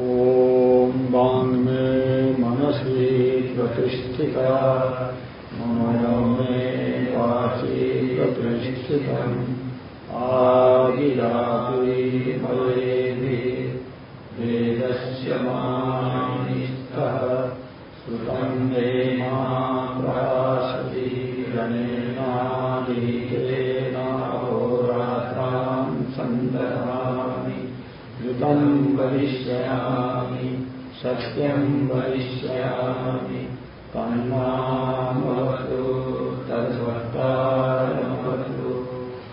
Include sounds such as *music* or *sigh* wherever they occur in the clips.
ॐ वाङ् मे मनसि प्रतिष्ठिता। मनो मे वाचि प्रतिष्ठितम्। आविराविमयेभि सत्यम् वदिष्यामि तन्मामवतु तद्वक्तारमवतु।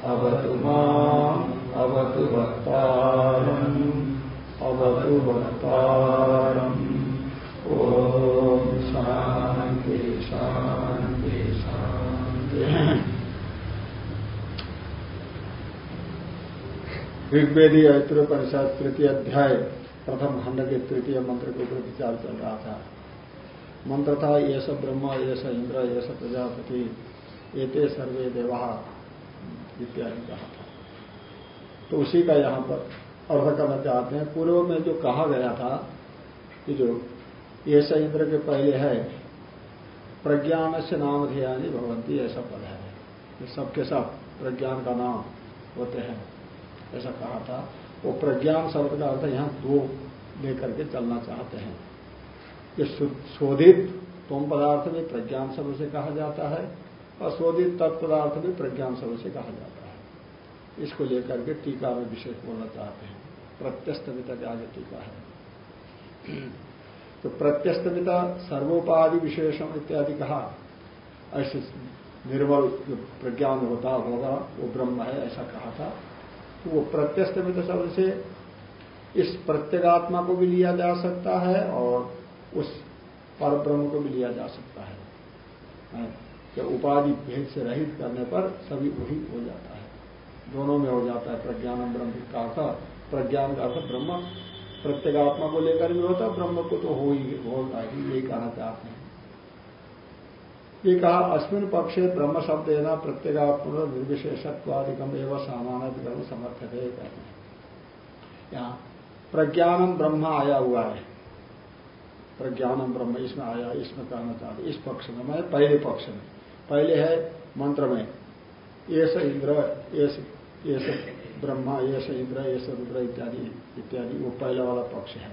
अवतु माम्, अवतु वक्तारम् अवतु वक्तारम्। ॐ शान्ति शान्ति शान्ति। ऋग्वेदी ऐत्रोपनिषद तृतीय अध्याय। प्रथम खंड के तृतीय मंत्र के ऊपर विचार चल रहा था। मंत्र था ये सब ब्रह्म, ये स इंद्र, ये सब प्रजापति एते सर्वे देवा इत्यादि कहा था। तो उसी का यहाँ पर अर्थ करना चाहते हैं। पूर्व में जो कहा गया था कि जो ये स इंद्र के पहले है, प्रज्ञान से नाम ध्यानी भगवंती ऐसा पद है। सबके सब प्रज्ञान का नाम होते हैं, ऐसा कहा था। वो प्रज्ञान शब्द का अर्थ यहाँ दो लेकर के चलना चाहते हैं। ये शोधित तुम पदार्थ भी प्रज्ञान शब्द से कहा जाता है और शोधित तत्पदार्थ भी प्रज्ञान शब्द से कहा जाता है। इसको लेकर के टीका में विशेष बोलना चाहते हैं। प्रत्यस्तमिता के आगे टीका है। तो प्रत्यस्तमिता, सर्वोपाधि विशेषण इत्यादि कहा, ऐसे निर्मल जो प्रज्ञान होता होगा, वो ब्रह्म है, ऐसा कहा था। वो प्रत्यस्तमित शब्द से इस प्रत्यगात्मा को भी लिया जा सकता है और उस पर ब्रह्म को भी लिया जा सकता है। कि उपाधि भेद से रहित करने पर सभी वही हो जाता है। दोनों में हो जाता है प्रज्ञान ब्रह्म का अर्थ। प्रज्ञान का अर्थ ब्रह्म। प्रत्येगात्मा को लेकर भी होता ब्रह्म को तो हो ही, होता ही, यही कहना चाहते हैं। ये कहा अश्विन पक्षे ब्रह्म शब्द है ना प्रत्येगात्म निर्विशेषत्वादिकम एवं सामानाधिकम समर्थक है कहते हैं यहाँ प्रज्ञानम ब्रह्म आया हुआ है। प्रज्ञानम ब्रह्म इसमें आया, इसमें कहना चाहते इस पक्ष में, मैं पहले पक्ष में। पहले है मंत्र में। ये स इंद्र, ये स ब्रह्मा, ये स इंद्र, ये स रुद्र इत्यादि इत्यादि, वो पहला वाला पक्ष है।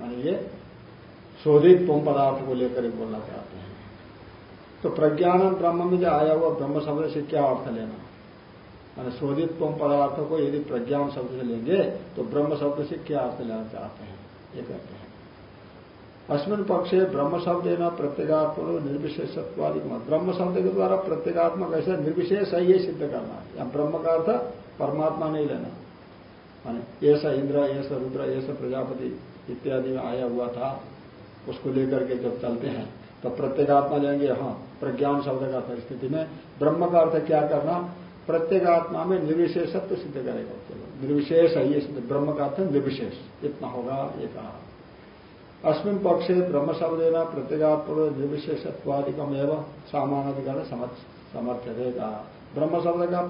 माने ये शोधित तुम पदार्थ को लेकर बोलना चाहते हैं। तो प्रज्ञान ब्रह्म में जो आया हुआ ब्रह्म शब्द से क्या अर्थ लेना? मैंने शोधित पदार्थों को यदि प्रज्ञान शब्द से लेंगे तो ब्रह्म शब्द से क्या अर्थ लेना चाहते हैं? ये कहते हैं। अश्विन पक्षे ब्रह्म शब्द है ना प्रत्येगात्म निर्विशेषत्वादि ब्रह्म शब्द के द्वारा प्रत्येगात्मक ऐसा निर्विशेष है, ये सिद्ध करना या ब्रह्म का अर्थ परमात्मा नहीं लेना। माने ऐसा इंद्र ऐसा रुद्र ऐसा प्रजापति इत्यादि में आया हुआ था, उसको लेकर के जब चलते हैं तो प्रत्येगात्मा लेंगे हाँ प्रज्ञान शब्द का परिस्थिति में ब्रह्म का अर्थ क्या करना? प्रत्येगात्मा में निर्विशेषत्व सिद्ध करेगा। चलो निर्विशेष है ये ब्रह्म का अर्थ निर्विशेष। इतना होगा ये कहा। अस्मिन पक्षे ब्रह्म शब्द प्रत्येगात्म निर्विशेषत्वादिकम एवं सामानाधिकार समर्थ देगा ब्रह्म शब्द का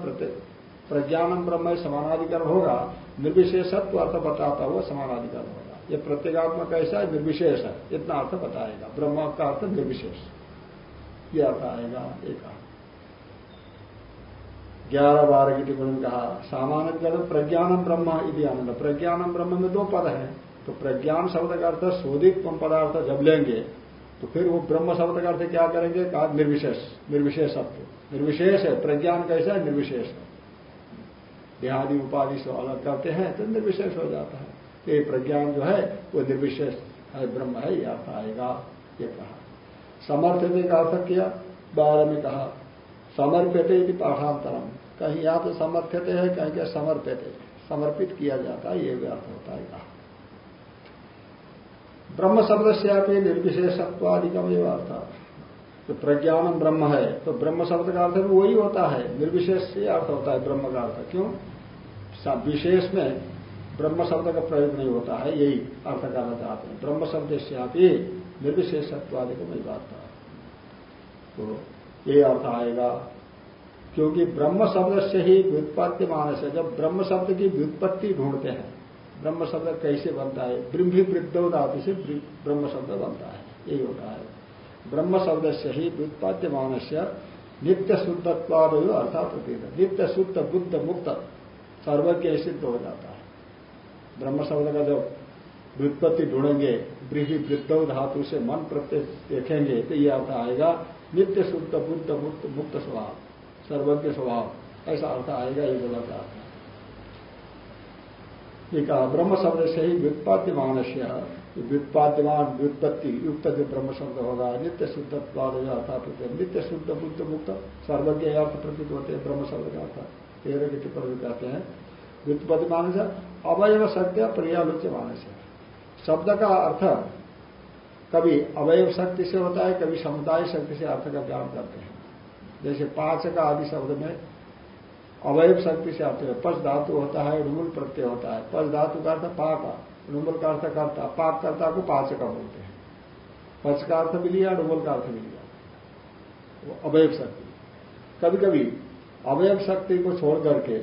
प्रज्ञानम ब्रह्म समानाधिकरण होगा, निर्विशेषत्व अर्थ बताता हुआ समानाधिकरण होगा। ये प्रत्येगात्मा कैसा है, निर्विशेष है। इतना अर्थ बताएगा। ब्रह्म का अर्थ निर्विशेष। ये अर्थ आएगा एक ग्यारह बारह की टिप्पणी कहा, सामान्य प्रज्ञानम ब्रह्म इति आनंद। प्रज्ञानम ब्रह्म में दो पद हैं। तो प्रज्ञान शब्द का अर्थ शोधित पदार्थ जब लेंगे तो फिर वो ब्रह्म शब्द का अर्थ क्या करेंगे? कहा, निर्विशेष, निर्विशेषत्व। निर्विशेष है, प्रज्ञान कैसा है? निर्विशेष है। देहादि उपाधि से अलग करते हैं तो निर्विशेष हो जाता है। ये प्रज्ञान जो है, वो निर्विशेष है, ब्रह्म है, ये अर्थ आएगा, ये कहा। समर्थ का अर्थ किया? बारह में कहा, समर्प्यते यदि पाठांतरम। कहीं या तो समर्थ्यते है, कहीं क्या समर्प्यते समर्पित किया जाता है, ये अर्थ होता है कहा। ब्रह्म शब्द से आप निर्विशेषत्वादिकम एवं अर्थ तो प्रज्ञानम ब्रह्म है तो ब्रह्म शब्द का अर्थ भी वही होता है। निर्विशेष से अर्थ होता है ब्रह्म का अर्थ। क्यों? विशेष में ब्रह्म शब्द का प्रयोग नहीं होता है, यही अर्थ करना चाहते हैं। ब्रह्म शब्द से आप ही निर्विशेषत्वादिकम एवं अर्थ तो ये अर्थ आएगा, क्योंकि ब्रह्म शब्द से ही व्युत्पत्ति मानस है। जब ब्रह्म शब्द की व्युत्पत्ति ढूंढते हैं, ब्रह्म शब्द कैसे बनता है? ब्रह्मी वृद्धो से ब्रह्म शब्द बनता है। यही होता है। ब्रह्म शब्द से ही व्युत्पाद्यमान से नित्य शुद्धत्वाद अर्थात प्रतीत नित्य शुद्ध, बुद्ध मुक्त, सर्वज्ञ सिद्ध हो जाता है। ब्रह्म शब्द का जब व्युत्पत्ति ढूंढेंगे, ब्रीही वृद्ध धातु से मन प्रत्यय देखेंगे तो ये अर्थ आएगा नित्य शुद्ध, बुद्ध, मुक्त मुक्त स्वभाव, सर्वज्ञ स्वभाव। ऐसा अर्थ आएगा ये बोला था ये कहा, ब्रह्म शब्द से ही व्युत्पाद्यमान से व्युत्पाद्यमान व्युत्पत्ति युक्त जो ब्रह्म शब्द होगा, नित्य शुद्ध अर्थात नित्य शुद्ध, बुद्ध, मुक्त, सर्वज्ञ अर्थ प्रतीत होते हैं, ब्रह्म शब्द का अर्थ। तेरह के टिप्पणी कहते हैं व्युत्पत्ति मानस अवयव सत्य प्रियालोच्य मानस शब्द का अर्थ कभी अवयव शक्ति से होता है, कभी समुदाय शक्ति से अर्थ का ज्ञान करते हैं। जैसे पाचक आदि शब्द में अवयव शक्ति से अर्थ है। पच धातु होता है रुमुल प्रत्यय होता है। पच धातु का अर्थ पाक रुमुल का अर्थ करता, पाक करता को पाचक बोलते हैं। पच का अर्थ भी लिया, रुमुल का अर्थ भी लिया। वो अवयव शक्ति। कभी कभी अवयव शक्ति को छोड़ करके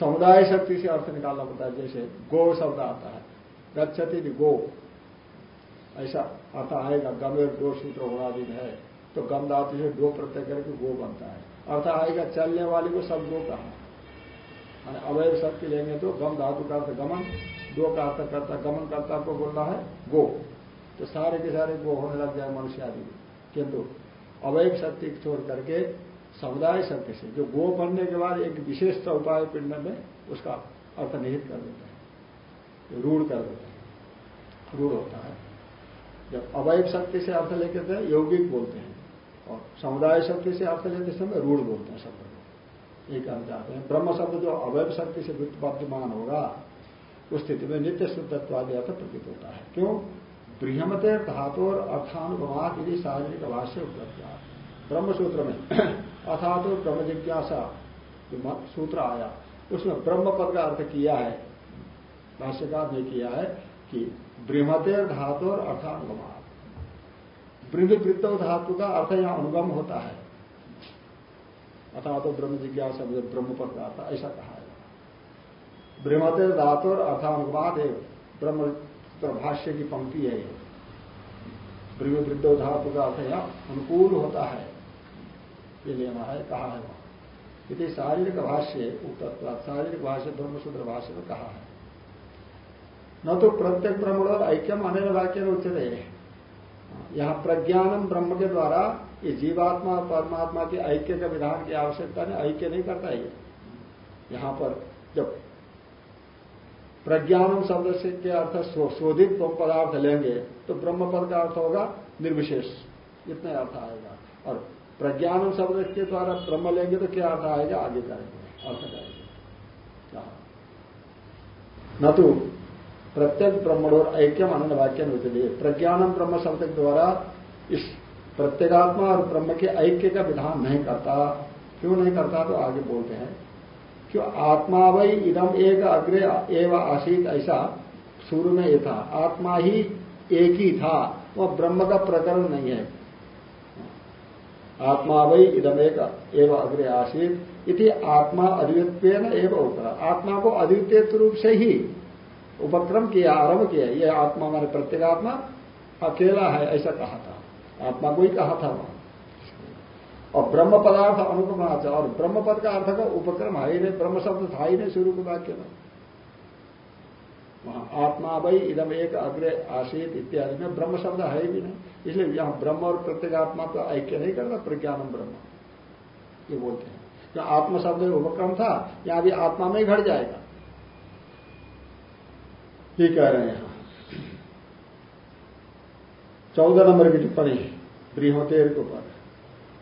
समुदाय शक्ति से अर्थ निकालना पड़ता है। जैसे गो शब्द आता है। गच्छति गो ऐसा अर्थ आएगा गमेर दो सूत्र होना दिन है तो गम धातु से दो प्रत्यय करके गो बनता है। अर्थ आएगा चलने वाले को सब गो कहा। अवैध शक्ति लेंगे तो गम धातु का अर्थ गमन, दो का अर्थ करता, गमन करता को बोलना है गो। तो सारे के सारे गो होने लग जाए मनुष्य आदि किंतु अवैध शक्ति छोड़ करके समुदाय शक्ति से, जो गो बनने के बाद एक विशेष उपाय पिंड में उसका अर्थ निहित कर देता हैं। रूढ़ कर देते हैं। रूढ़ होता है। जब अवैध शक्ति से अर्थ लेते थे यौगिक बोलते हैं। और समुदाय शक्ति से अर्थ लेते समय रूढ़ बोलते हैं शब्द को। ये कहना चाहते हैं। ब्रह्म शब्द जो अवैध शक्ति से विद्यमान होगा, उस स्थिति में नित्य शुद्धत्वादि अर्थ प्रतीत होता है। क्यों? बृहमते धातु और अर्थानुगमात यदि शारीरिक भाष्य उपलब्ध ब्रह्म सूत्र में *clears throat* अर्थात ब्रह्म जिज्ञासा जो सूत्र आया, उसमें ब्रह्म पद का अर्थ किया है। भाष्यकार ने किया है कि बृहमते धातु और अर्थानुगमात। वृद्ध धातु का अर्थ यहाँ अनुगम होता है। अथा तो ब्रह्म जिज्ञासा ब्रह्म पद का अर्थ, ऐसा कहा है। ब्रह्मते धातु और अर्थानुगमात है ब्रह्म भाष्य की पंक्ति है। ये ब्रह्म वृद्ध धातु का अर्थ यहाँ अनुकूल होता है। ये लेना है, कहा है वहाँ। यदि शारीरिक भाष्य उक्त शारीरिक भाष्य ब्रह्मसूत्र भाष्य में कहा है। न तो प्रत्येक ब्रह्मण ऐक्यम अनिल वाक्य उच्चते यहाँ प्रज्ञानम ब्रह्म के द्वारा ये जीवात्मा और परमात्मा के ऐक्य का विधान की आवश्यकता नहीं, ऐक्य नहीं करता है यहाँ पर जब प्रज्ञानम शब्द से के अर्थ शोधित पदार्थ लेंगे तो ब्रह्म पद का अर्थ होगा निर्विशेष। इतने अर्थ आएगा। और प्रज्ञानम शब्द के द्वारा ब्रह्म लेंगे तो क्या अर्थ आएगा? आगे करेंगे अर्थ करेंगे न तो प्रत्येक ब्रह्मण और ऐक्यम आनंद वाक्य लिए प्रज्ञानम ब्रह्म शब्द के द्वारा इस प्रत्येगात्मा और ब्रह्म के ऐक्य का विधान नहीं करता। क्यों नहीं करता? तो आगे बोलते हैं। क्यों? आत्मा वही इदम एक अग्रे एवं आशीत ऐसा शुरू में ये था। आत्मा ही एक ही था। वह ब्रह्म का प्रकरण नहीं है। आत्मा वही इदम एक एवं अग्रे आशीत इति आत्मा अद्वितीय एवं उपरा आत्मा को अद्वितीय रूप से ही उपक्रम किया, आरंभ किया, ये आत्मा माने प्रत्येगात्मा अकेला है, ऐसा कहा था। आत्मा को ही कहा था वहाँ। और ब्रह्म पदार्थ अनुपमाच, और ब्रह्म पद का अर्थ का उपक्रम है ही नहीं, ब्रह्म शब्द था ही नहीं शुरू के वाक्य में। वहाँ आत्मा भाई इधम एक अग्रे आशीत इत्यादि में ब्रह्म शब्द है ही भी नहीं। इसलिए यहाँ ब्रह्म और प्रत्येगात्मा को ऐक्य नहीं करता प्रज्ञानम ब्रह्म। ये बोलते हैं। जो आत्म शब्द उपक्रम था, यहाँ भी आत्मा में ही घट जाएगा। ये कह रहे हैं। चौदह नंबर की टिप्पणी, बृहतेर के ऊपर।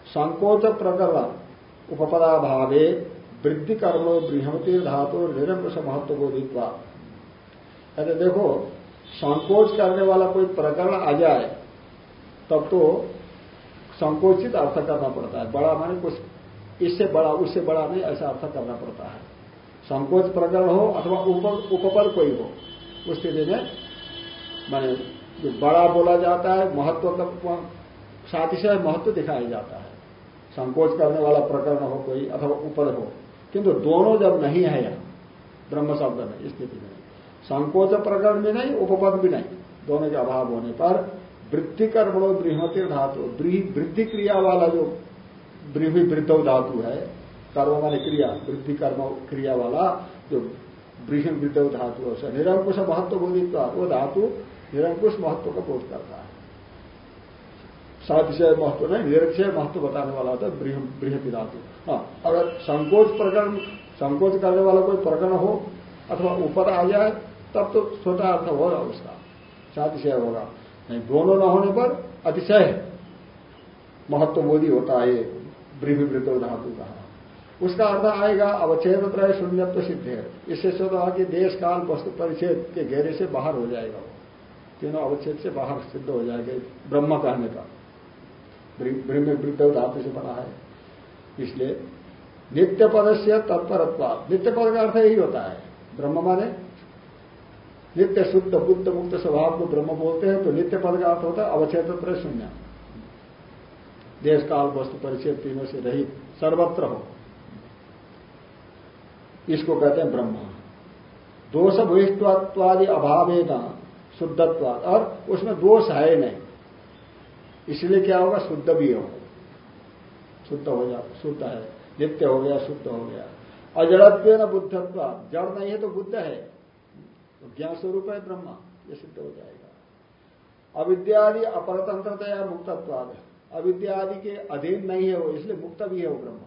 संकोच प्रकरण उपपदा भावे वृद्धि कर्मो बृहमती धातु निरंकुश महत्व को दिखवा कहते देखो, संकोच करने वाला कोई प्रकरण आ जाए, तब तो संकोचित अर्थ करना पड़ता है। बड़ा माने कुछ, इससे बड़ा, उससे बड़ा नहीं, ऐसा अर्थ करना पड़ता है। संकोच प्रकरण हो अथवा उपपर कोई हो उस स्थिति में मैंने जो बड़ा बोला जाता है, महत्व का साथ ही महत्व दिखाया जाता है। संकोच करने वाला प्रकरण हो कोई, अथवा ऊपर हो। किंतु दोनों जब नहीं है यहाँ, ब्रह्म शब्द में स्थिति में, संकोच प्रकरण भी नहीं, उपपद भी नहीं। दोनों के अभाव होने पर वृत्ति कर्मणो बृहति धातु वृद्धि क्रिया वाला जो ब्रीही वृद्ध धातु है, कर्म माने क्रिया वृद्धि कर्म क्रिया वाला जो ब्रीही वृद्ध धातु है। निरंकुश महत्व बोधित्व वो धातु निरंकुश महत्व का बोध करता है। सातिशय महत्व नहीं, निरक्षय महत्व बताने वाला होता है बृहति धातु। हाँ अगर संकोच प्रकरण, संकोच करने वाला कोई प्रकरण हो, अथवा ऊपर आ जाए, तब तो छोटा अर्थ होगा उसका। सातिशय होगा। नहीं, दोनों न होने पर अतिशय महत्वबोधी होता है ब्रिभिवृत धातु कहा उसका अर्थ आएगा, अवच्छेद प्राय शून्यत्व सिद्ध है। इससे कहा कि देश, काल, वस्तु, परिच्छेद के घेरे से बाहर हो जाएगा वो। तीनों अवच्छेद से बाहर सिद्ध हो जाएगा, ब्रह्म कहने का। ब्रह्म वृद्ध धातु से बना है। इसलिए नित्य पद से तत्परत्व नित्य पद का अर्थ यही होता है। ब्रह्म माने नित्य शुद्ध, बुद्ध मुक्त स्वभाव को ब्रह्म बोलते हैं तो नित्य पद का अर्थ होता है अवच्छेद शून्य। देश, काल, वस्तु परिचय तीनों से रहित सर्वत्र हो। इसको कहते हैं ब्रह्म। दोष भूष्टवादि अभाव शुद्धत्वाद और उसमें दोष है नहीं। इसलिए क्या होगा? शुद्ध भी हो। शुद्ध हो जा, शुद्ध है। नित्य हो गया, शुद्ध हो गया। अजड़त्व न बुद्धत्व जड़ नहीं है तो बुद्ध है। तो ज्ञान स्वरूप है ब्रह्म। ये सिद्ध हो जाएगा। अविद्यादि अपरतंत्रतया मुक्तत्वाद अविद्या आदि के अधीन नहीं है वो, इसलिए मुक्त भी है वो ब्रह्म।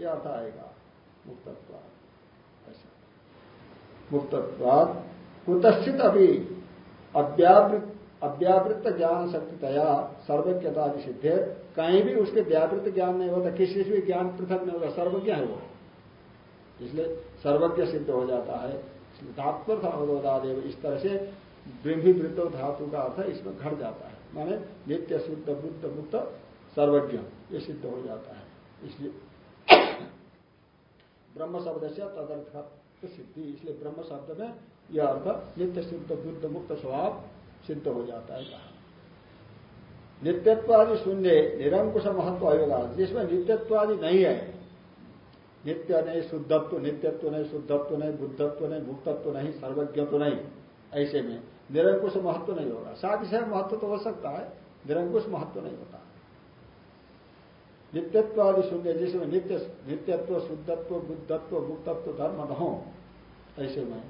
यह अर्थ आएगा। मुक्तत्वाद ऐसा मुक्तत्वाद कुतश्चित अभी अव्यावृत अव्यावृत ज्ञान शक्तितया सर्वज्ञता की सिद्धे कहीं भी उसके व्यावृत ज्ञान नहीं होता, किसी से भी ज्ञान पृथक नहीं होता, सर्वज्ञ है वो। इसलिए सर्वज्ञ सिद्ध हो जाता है। धात्वर्थ अवरोधादेव, इस तरह से ब्रह्मी वृत्त धातु का अर्थ इसमें घट जाता है। माने नित्य शुद्ध, बुद्ध मुक्त, सर्वज्ञ, ये सिद्ध हो जाता है। इसलिए ब्रह्म शब्द से तदर्थ सिद्धि। इसलिए ब्रह्म शब्द में यह अर्थ नित्य शुद्ध बुद्ध मुक्त स्वभाव सिद्ध हो जाता है कहा। नित्यत्वादि शून्य, निरंकुश महत्व आएगा जिसमें नित्यत्वादि नहीं है, नित्य नहीं, शुद्धत्व, नित्यत्व नहीं, शुद्धत्व नहीं, बुद्धत्व नहीं, मुक्तत्व नहीं सर्वज्ञ तो नहीं, ऐसे में निरंकुश महत्व नहीं होगा। साथ ही महत्व तो हो सकता है, निरंकुश महत्व नहीं होता। नित्यत्व आदि शून्य, जिसमें नित्य, नित्यत्व, शुद्धत्व, बुद्धत्व, मुक्तत्व, धर्म न हो ऐसे में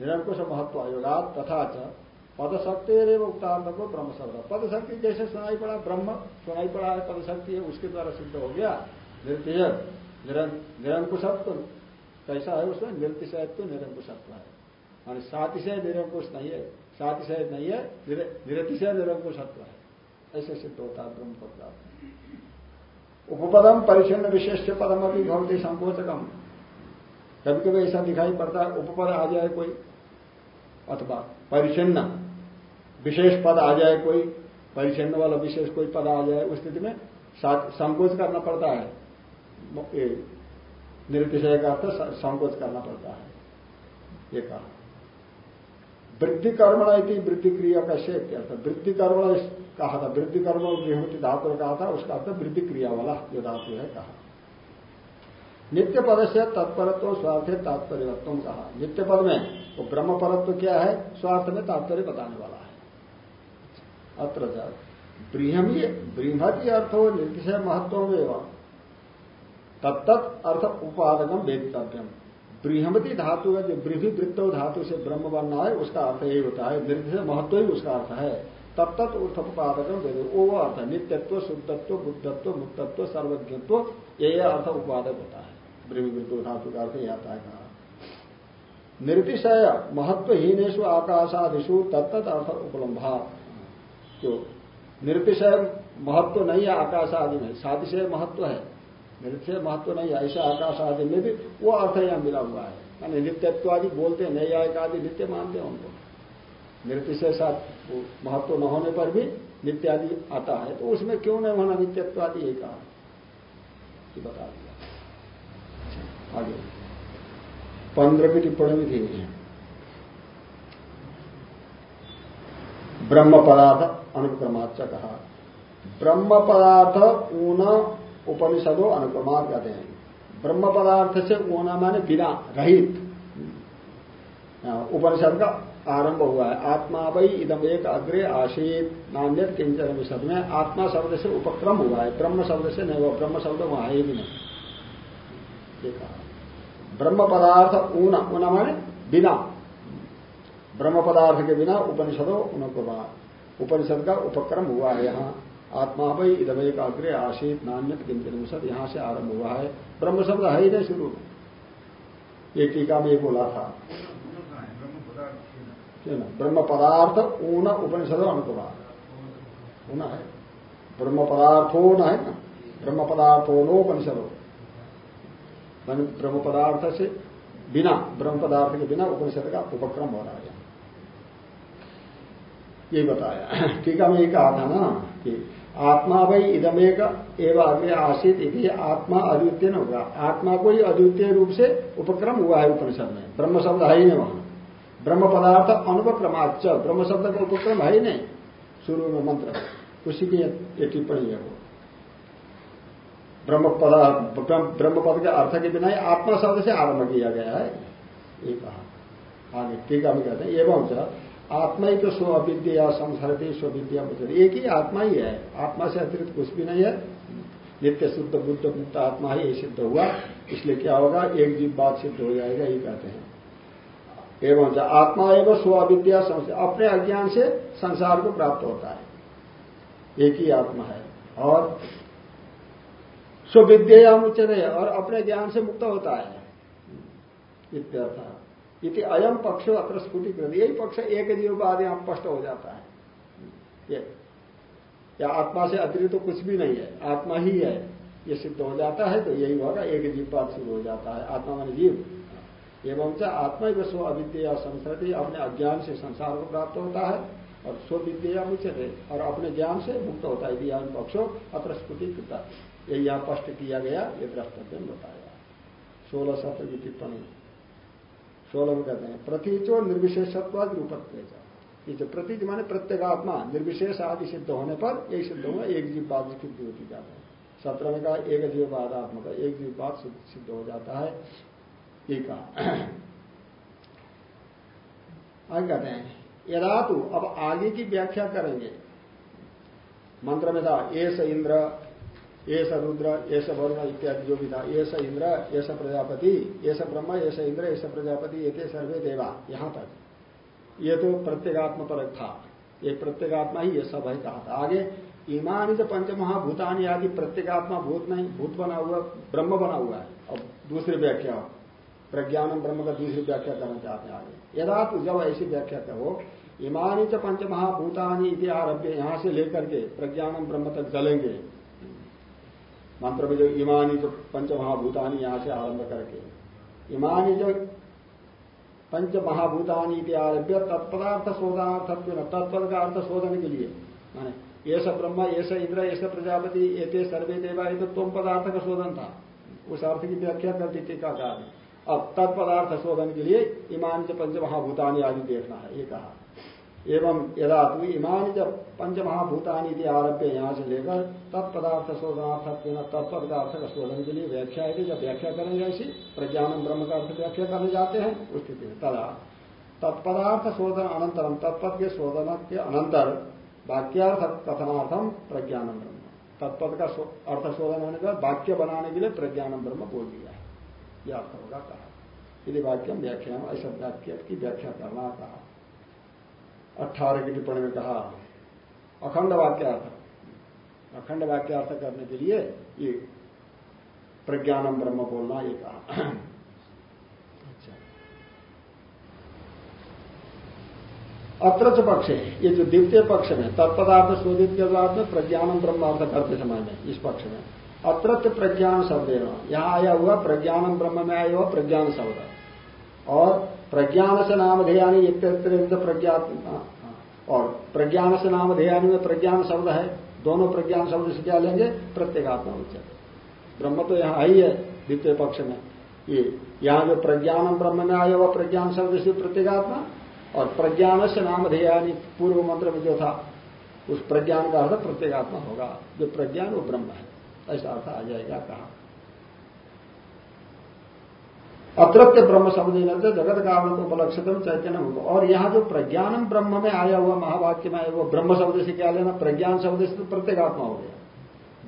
निरंकुश महत्व आयोगा तथा च पदशक्ति उक्तार्थ को ब्रह्म शब्द पदशक्ति जैसे सुनाई पड़ा ब्रह्म, सुनाई पड़ा है पदशक्ति है उसके द्वारा सिद्ध हो गया। निर्तिय निरंकुशत्व, कैसा है उसमें? निर्तिशयत्व, निरंकुशत्व है। मान सातिशय निरंकुश नहीं है, सातिशय नहीं है निरतिशय निरंकुशत्व है। ऐसे सिद्ध होता है ब्रह्म पद उपपदम परिचिन्न विशेष पदम अभी भवती संकोचकम। कभी कभी ऐसा दिखाई पड़ता है उपपद आ जाए कोई, अथवा परिचिन्न विशेष पद आ जाए कोई परिचिन्न वाला विशेष कोई पद आ जाए, उस स्थिति में संकोच करना पड़ता है। निरतिशय का अर्थ संकोच करना पड़ता है। ये कहा। वृद्धि कर्मण इति वृद्धि क्रिया का अर्थ वृद्धि कर्मण कहा था वृद्धि कर्म गृहमती धातु कहा था, उसका अर्थ वृद्धि क्रिया वाला, जो धातु है, कहा। नित्य पद से तत्परत्व स्वार्थ तात्पर्यत्व कहा। नित्य पद में वो ब्रह्म परत्व क्या है? स्वार्थ में तात्पर्य बताने वाला है। अत्र बृहति अर्थ हो निर्दिशय महत्व एवं। तत्त अर्थ उपादकम वेदितव्यम बृहमती धातु है, जो बृहि वृत्त धातु से ब्रह्म बनना है, उसका अर्थ यही होता है निर्देश महत्व ही उसका अर्थ है। तत्त अर्थ उपादकम वेद, वो अर्थ नित्यत्व, शुद्धत्व, बुद्धत्व, मुक्तत्व, सर्वज्ञत्व ये अर्थ उपादक होता है। वृत्त धातु का अर्थ आता है कहा निर्तिशय महत्वहीनेशु आकाशादिशु तत्त अर्थ उपलम्भा। जो निर्तिशय महत्व नहीं है आकाश आदि में। सातिशय महत्व है। नित्य महत्व नहीं है ऐसे आकाश आदि में भी वो अर्थ यहाँ मिला हुआ है। यानी नित्यत्व आदि बोलते हैं आयक आदि नित्य मानते हैं उनको। नृत्य साथ महत्व न होने पर भी नित्य आदि आता है। तो उसमें क्यों नहीं होना नित्यत्व आदि ये कहा? बता अच्छा, आगे। पंद्रह की टिप्पणी भी थी। ब्रह्म पदार्थ अनुक्रमाच कहा। ब्रह्म पदार्थ ऊन उपनिषदों अनुक्रमात कहते हैं। ब्रह्म पदार्थ से ऊना माने बिना, रहित। उपनिषद का आरंभ हुआ है। आत्मा वही इदम एक अग्रे आशीत नान्यत किंचन विषद में आत्मा शब्द से उपक्रम हुआ है। ब्रह्म शब्द से नहीं हुआ, ब्रह्म शब्द वहाँ है भी नहीं। ब्रह्म पदार्थ ऊन ऊन माने बिना। ब्रह्म पदार्थ के बिना उपनिषदों उनको उपनिषद का उपक्रम हुआ है यहाँ। आत्मा भाई इधम एक अग्रे आशीत नान्यत किंचन यहाँ से आरंभ हुआ है। ब्रह्म शब्द है ही नहीं शुरू। में ये टीका में बोला था। ब्रह्म पदार्थ ऊन उपनिषद अनुकुमा ऊन है। ब्रह्म पदार्थो न है ना? ब्रह्म पदार्थो नो उपनिषदो ब्रह्म पदार्थ से बिना ब्रह्म पदार्थ के बिना उपनिषद का उपक्रम हो रहा है। ये बताया। *clears throat* टीका में ये कहा था ना कि आत्मा भाई इदमेक एवं अग्रे आशित आत्मा अद्वितीय न होगा आत्मा को ही अद्वितीय रूप से उपक्रम हुआ है उपनिषद में। ब्रह्म शब्द है ही नहीं वहाँ। ब्रह्म पदार्थ अनुपक्रमाच ब्रह्म शब्द का उपक्रम है ही नहीं। शुरू में मंत्र। उसी की टिप्पणी है वो। ब्रह्म पदार्थ ब्रह्म पद के अर्थ के बिना ही आत्मा शब्द से आरंभ किया गया है। ये कहा। आगे टीका में कहते हैं, एवं आत्मा ही तो स्व अविद्या संसरती स्व विद्या बुद्धि। एक ही आत्मा ही है। आत्मा से अतिरिक्त कुछ भी नहीं है। नित्य शुद्ध, बुद्ध मुक्त आत्मा ही सिद्ध हुआ। इसलिए क्या होगा? एक जीव बात सिद्ध हो जाएगा, ये कहते हैं। एवं आत्मा एवं स्व अविद्या अपने अज्ञान से संसार को प्राप्त होता है। एक ही आत्मा है। और स्वविद्या उच्चते और अपने ज्ञान से मुक्त होता है। इत्यर्थ, इति अयम पक्ष अत्र स्फुटी कर यही पक्ष एक जीव बाद यहाँ स्पष्ट हो जाता है। ये, या आत्मा से अतिरिक्त तो कुछ भी नहीं है, आत्मा ही है। ये सिद्ध हो जाता है तो यही होगा, एक जीव बात शुरू हो जाता है, आत्मा मान जीव। एवं से आत्मा ही स्व अविद्या संस्कृति अपने अज्ञान से संसार को प्राप्त होता है। और स्व विद्या मुचते और अपने ज्ञान से मुक्त होता है। ज्ञान पक्षो अत्र स्फुटी कृता। यही यहाँ स्पष्ट किया गया, ये द्रष्टव्य बताया। सोलह सत्र की टिप्पणी। सोलह में कहते हैं, प्रतीचो निर्विशेषत्वाद रूपत्व ये जो प्रतीच माने प्रत्येगात्मा निर्विशेष आदि सिद्ध होने पर यही सिद्ध होगा, एक जीव बाद सिद्ध होती जाता है। सत्र में कहा, एक जीव बाद आत्मा का, एक जीव बाद सिद्ध हो जाता है। ये कहा। आगे कहते हैं यदा तो अब आगे की व्याख्या करेंगे। मंत्र में था एस इंद्र ऐसा रुद्र ऐसा वरुण इत्यादि जो भी था ऐसा इंद्र ऐसा प्रजापति ऐसा ब्रह्म ऐसा इंद्र ऐसा प्रजापति ये थे सर्वे देवा। यहाँ तक। ये तो प्रत्येगात्म पर था। ये प्रत्येगात्मा ही ये सब है कहा था। आगे ईमानी जो पंचमहाभूतानी आदि प्रत्येगात्मा भूत नहीं, भूत बना हुआ, ब्रह्म बना हुआ है। अब दूसरी व्याख्या। प्रज्ञानम ब्रह्म का दूसरी व्याख्या करना चाहते हैं आगे। यदा तो जब ऐसी व्याख्या करो ईमानी च पंचमहाभूतानी इति आरभ्य यहाँ से लेकर के प्रज्ञानम ब्रह्म तक चलेंगे मंत्र में जो ईमानी जो पंच महाभूतानी यहाँ से आरंभ करके ईमानी जो पंच महाभूतानी के आरभ्य तत्पदार्थ शोधनार्थत्व तत्पद का अर्थ शोधन के लिए। माने, ये सब ब्रह्मा, ये सब इंद्र, ये सब प्रजापति ये सर्वे देवा ये तो तुम पदार्थ का शोधन था। उस अर्थ की व्याख्या कर करती टीकाकार अब तत्पदार्थ शोधन के लिए ईमान से पंच महाभूतानी आदि देखना है, ये कहा। एवं यदा तु इमानी जब पंच महाभूतानी आरभ्य यहाँ से लेकर तत्पदार्थ शोधनार्थ तत्पदार्थ का शोधन के लिए व्याख्या है जब व्याख्या करेंगे ऐसी प्रज्ञान ब्रह्म का अर्थ व्याख्या करने जाते हैं, उस स्थिति में तदा तत्पदार्थ शोधन अनंतरम तत्पद के शोधन के अनंतर वाक्यार्थ कथनार्थम प्रज्ञानम ब्रह्म। तत्पद का अर्थ शोधन होने का वाक्य बनाने के लिए प्रज्ञानम ब्रह्म बोल दिया। यह अर्थ होगा कहा यदि वाक्यम व्याख्या ऐसा वाक्य की व्याख्या करना कहा अठारह की टिप्पणी में कहा अखंड वाक्यार्थ अखंड वाक्यार्थ करने के लिए ये प्रज्ञानम ब्रह्म बोलना ये कहा। अच्छा। अत्र पक्ष है ये जो द्वितीय पक्ष में, तत्पदार्थ शोधित के बाद में प्रज्ञानम ब्रह्म अर्थ करते समय में, इस पक्ष में। अत्र प्रज्ञान शब्द यहाँ आया हुआ प्रज्ञानम ब्रह्म में आया हुआ प्रज्ञान शब्द। और प्रज्ञान से नाम ध्ययानी प्रज्ञा और प्रज्ञान से नाम में प्रज्ञान शब्द है। दोनों प्रज्ञान शब्द से क्या लेंगे? प्रत्येगात्मा उच्चते ब्रह्म तो यहाँ आई है द्वितीय पक्ष में। ये, यहाँ जो प्रज्ञान ब्रह्म में आया हुआ प्रज्ञान शब्द से प्रत्येगात्मा, और प्रज्ञान से नाम ध्ययानी पूर्व मंत्र में जो था, उस प्रज्ञान का अर्थ प्रत्येगात्मा होगा। जो प्रज्ञान वो ब्रह्म है। ऐसा अर्थ आ जाएगा कहा। अतृत्य ब्रह्म शब्द जगत कारण को उपलक्षितम चैतन्य और यहाँ जो प्रज्ञानम ब्रह्म में आया हुआ महावाक्य में आया हुआ ब्रह्म शब्द से क्या लेना? प्रज्ञान शब्द से तो प्रत्येगात्मा हो गया।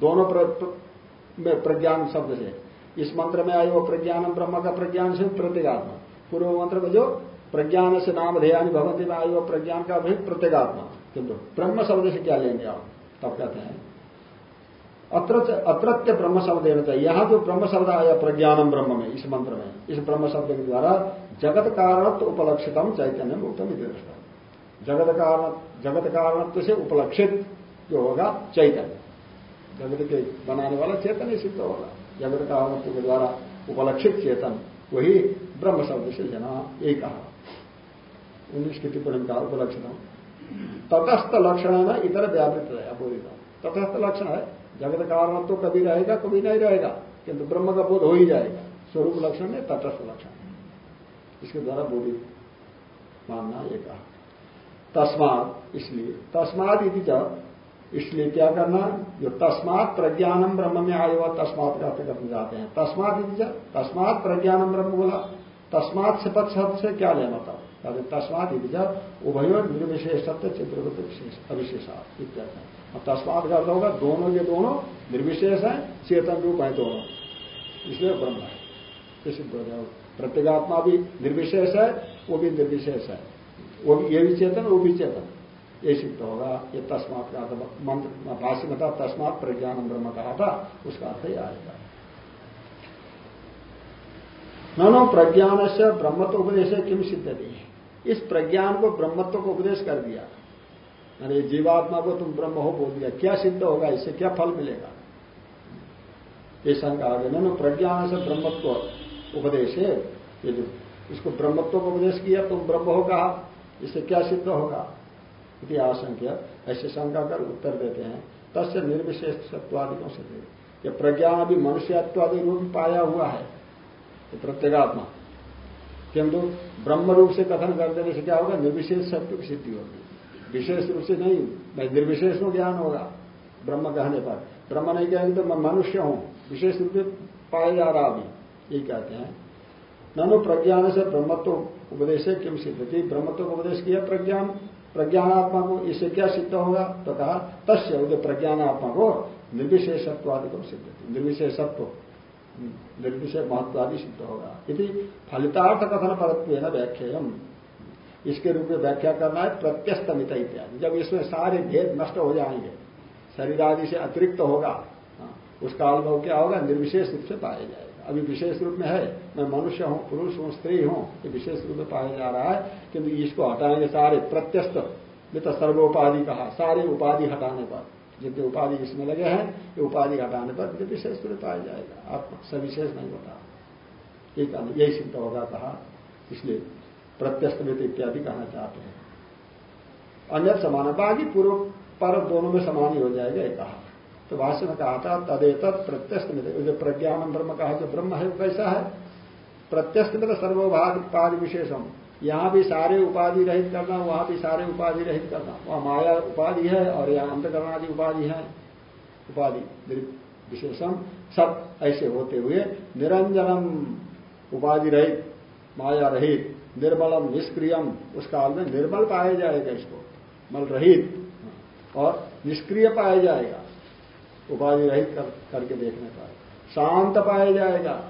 दोनों प्र, प्रज्ञान शब्द से। इस मंत्र में आया हुआ प्रज्ञानम ब्रह्म का प्रज्ञान से प्रत्येगात्मा। पूर्व मंत्र में जो प्रज्ञान से नाम ध्ययानी भगवती में आया प्रज्ञान का भी प्रत्येगात्मा। किंतु ब्रह्म शब्द से क्या लेंगे आप? तब कहते हैं अत्रत्य ब्रह्म शब्द देना चाहिए यहाँ जो ब्रह्म शब्द आया प्रज्ञानम ब्रह्म में इस मंत्र में इस ब्रह्म शब्द के द्वारा जगत कारणत्व उपलक्षितम चैतन्य उत्तम जगत कारण जगत कारणत्व से उपलक्षित जो होगा, चैतन्य। जगत के बनाने वाला चेतन ही सिद्ध होगा। जगत कारणत्व के द्वारा उपलक्षित चेतन, वही ब्रह्म शब्द से लेना एक। उन्नीस की टिप्पणी का उपलक्षित तटस्थ लक्षण है ना इधर व्यावृत है अपूरी तटस्थ लक्षण है जगत कारण तो कभी रहेगा, कभी नहीं रहेगा। किंतु ब्रह्म का बोध हो ही जाएगा। स्वरूप लक्षण है, तटस्थ लक्षण इसके द्वारा बोधि मानना ये कहा। तस्मात, इसलिए। तस्मात यदि जब इसलिए क्या करना? जो तस्मात प्रज्ञानम ब्रह्म में आयो तस्मात का अर्थ करने जाते हैं। तस्मात यदि जब तस्मात प्रज्ञानम ब्रह्म बोला। तस्मात से पद शब्द से क्या लेना था? तस्मात यदि जब उभयो निर्विशेषत्व चित्रवृत्त विशेष अविशेषा इत्यादि और तस्मात का अर्थ होगा? दोनों के दोनों निर्विशेष हैं, चेतन रूप है दोनों। इसलिए ब्रह्म है। सिद्ध हो जाओ प्रत्येगात्मा भी निर्विशेष है, वो भी निर्विशेष है। वो भी ये भी चेतन, वो भी चेतन। ये सिद्ध होगा। ये तस्मात का अर्थ मंत्र भाष्य में था, तस्मात प्रज्ञान ब्रह्म कहा था। उसका अर्थ ही आएगा। नो प्रज्ञान से ब्रह्मत्व उपदेश किम सिद्ध नहीं इस प्रज्ञान को, ब्रह्मत्व को उपदेश कर दिया। अरे जीवात्मा को तुम ब्रह्म हो बोल दिया। क्या सिद्ध होगा? इससे क्या फल मिलेगा? ये शंका आ ना प्रज्ञान से ब्रह्मत्व उपदेश है। जो इसको ब्रह्मत्व को उपदेश किया, तुम ब्रह्म हो कहा। इससे क्या सिद्ध होगा? इति आशंक्य। ऐसे शंका कर उत्तर देते हैं। तस्य निर्विशेष सत्वादिकों से प्रज्ञान अभी मनुष्यत्वादि रूप पाया हुआ है। प्रत्येगात्मा। किंतु ब्रह्म रूप से कथन कर देने से क्या होगा? निर्विशेष सत्य की सिद्धि होगी। विशेष रूप से नहीं, मैं निर्विशेष में ज्ञान होगा, ब्रह्म कहने पर। ब्रह्म नहीं कहेंगे तो मैं मनुष्य हूँ, विशेष रूप से पाया जा रहा अभी, ये कहते हैं। ननु प्रज्ञान से ब्रह्मत्व उपदेश किम सिद्ध? थी ब्रह्मत्व को उपदेश किया प्रज्ञान, प्रज्ञानात्मा को, इससे क्या सिद्ध होगा? तो कहा, तस्य प्रज्ञानात्मा को निर्विशेषत्वादि को सिद्ध। थी निर्विशेषत्व निर्विशेष महत्वादि सिद्ध होगा। यदि फलितार्थ कथन परत्व न व्याख्या इसके रूप में व्याख्या करना है प्रत्यस्तमित इत्यादि। जब इसमें सारे भेद नष्ट हो जाएँगे शरीर आदि से अतिरिक्त होगा हाँ, उस काल में क्या होगा? निर्विशेष रूप से पाया जाएगा। अभी विशेष रूप में है मैं मनुष्य हूँ पुरुष हूँ स्त्री हूँ ये विशेष रूप में पाया जा रहा है किंतु इसको हटाएँगे सारे प्रत्यस्त मित्र सर्वोपाधि कहा सारी उपाधि हटाने पर। जितने उपाधि इसमें लगे हैं, ये उपाधि हटाने पर विशेष रूप पाया जाएगा। आप सविशेष नहीं होता यही सिद्ध होगा कहा, इसलिए प्रत्यस्तमित इत्यादि कहना चाहते हैं। अन्य समान बाकी पूर्व पर दोनों में समान ही हो जाएगा एक कहा। तो भाष्य में कहा था तदेत प्रत्यस्तमित जो प्रज्ञान ब्रह्म कहा, जो ब्रह्म है, वो कैसा है? प्रत्यस्तमित सर्वभाग उपाधि विशेषम यहाँ भी सारे उपाधि रहित करना वहाँ भी सारे उपाधि रहित करना। वहाँ माया उपाधि है और यहाँ अंतकरणादि उपाधि है। उपाधि विशेषम सब ऐसे होते हुए निरंजनम उपाधि रहित माया रहित निर्मलम निष्क्रियम उस काल में निर्मल पाया जाएगा इसको। मल रहित और निष्क्रिय पाया जाएगा। उपाधि रहित कर, करके देखने पर शांत पाया जाएगा।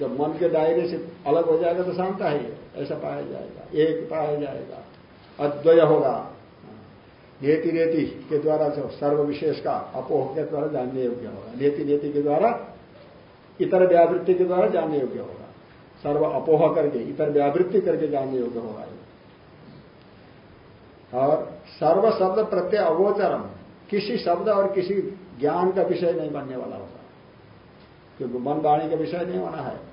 जब मन के दायरे से अलग हो जाएगा तो शांत है, ऐसा पाया जाएगा, एक पाया जाएगा, अद्वय होगा। नेति नेति के द्वारा जो सर्व विशेष का अपोह के द्वारा जानने योग्य होगा। नेति नेति के द्वारा इतर व्यावृत्ति के द्वारा जानने योग्य होगा। सर्व अपोह करके, इतर व्यावृत्ति करके जानने योग्य होगा और सर्व शब्द प्रत्यय अगोचरम, किसी शब्द और किसी ज्ञान का विषय नहीं बनने वाला होगा। क्योंकि मन वाणी का विषय नहीं होना है।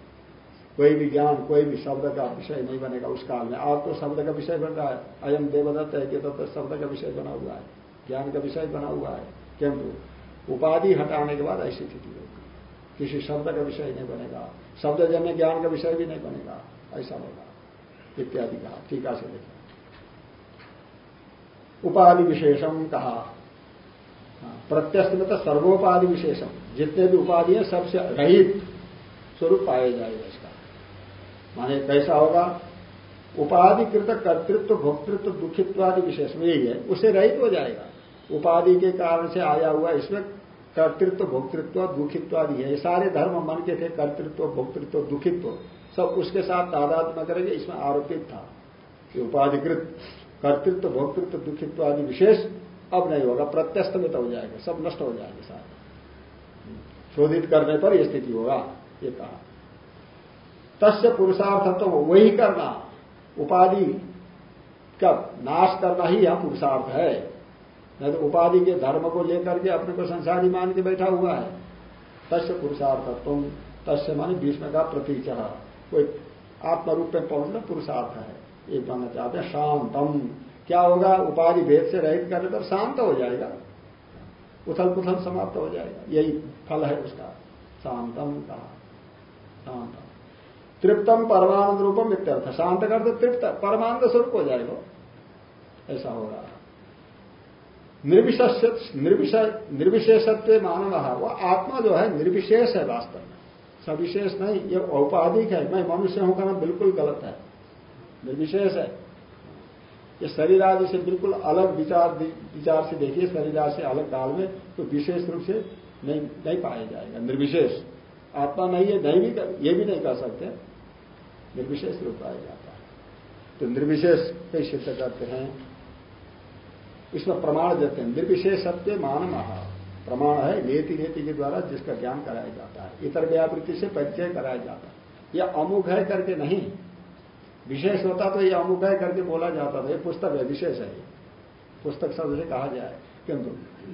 कोई भी ज्ञान कोई भी शब्द का विषय नहीं बनेगा उस काल में। आप तो शब्द का विषय बन रहा है। अयम देवदत्त है कि तो शब्द का विषय बना हुआ है। ज्ञान का विषय बना हुआ है। किंतु उपाधि हटाने के बाद ऐसी स्थिति होगी। किसी शब्द का विषय नहीं बनेगा। शब्द जन्य ज्ञान का विषय भी नहीं बनेगा। ऐसा होगा। इत्यादि कहा। टीका से देखें उपाधि विशेषम कहा। हाँ, प्रत्यस्त में तो सर्वोपाधि विशेषम। जितने भी उपाधि है सबसे रहित स्वरूप पाया जाएगा इसका। माने कैसा होगा? उपाधिकृत कर्तृत्व, भोक्तृत्व दुखित्वादि विशेष में यही है। उससे रहित हो जाएगा। उपाधि के कारण से आया हुआ इसमें कर्तृत्व, भोक्तृत्व, दुखित्व आदि है। सारे धर्म मन के थे, कर्तृत्व, भोक्तृत्व, दुखित्व, सब उसके साथ तादाद में करेंगे, इसमें आरोपित था कि उपाधिकृत, कर्तृत्व, भोक्तृत्व, दुखित्व आदि विशेष अब नहीं होगा, प्रत्यस्त में तो हो जाएगा, सब नष्ट हो जाएँगे सारे। शोधित करने पर यह स्थिति होगा, ये कहा। तस्य पुरुषार्थ तो वही करना। उपाधि का नाश करना ही यहाँ पुरुषार्थ है। नहीं तो उपाधि के धर्म को लेकर के अपने को संसारी मान के बैठा हुआ है। तस्य पुरुषार्थ तुम तस्य माने बीच में का प्रतीक कोई आत्मरूप में पहुँचना पुरुषार्थ है। ये कहना चाहते हैं शांतम। क्या होगा? उपाधि भेद से रहित करने पर शांत हो जाएगा। उथल पुथल समाप्त हो जाएगा। यही फल है उसका। शांतम कहा। शांतम। तृप्तम परमानंद रूपम इत्यर्थ। शांत कर तो तृप्त परमानंद स्वरूप हो जाएगा। ऐसा होगा निर्विशेषत्व मानव। वो आत्मा जो है निर्विशेष है वास्तव में। सविशेष नहीं ये औपाधिक है। मैं मनुष्य हूँ कहना बिल्कुल गलत है। निर्विशेष है। ये शरीर आदि से बिल्कुल अलग विचार विचार से देखिए शरीर आदि से अलग काल में तो विशेष रूप से नहीं नहीं पाया जाएगा। निर्विशेष। आत्मा नहीं है नहीं भी कर, ये भी नहीं कर सकते। निर्विशेष रूप पाया जाता है। तो निर्विशेष कई सिद्ध करते हैं। इसमें प्रमाण देते हैं। निर्विशेष सत्य मान महा प्रमाण है नेति नेति के द्वारा जिसका ज्ञान कराया जाता है। इतर व्यावृत्ति से परिचय कराया जाता है। यह अमुख है करके नहीं। विशेष होता तो यह अमुक है करके बोला जाता था। ये पुस्तक है, विशेष है। पुस्तक शब्द से कहा जाए। किंतु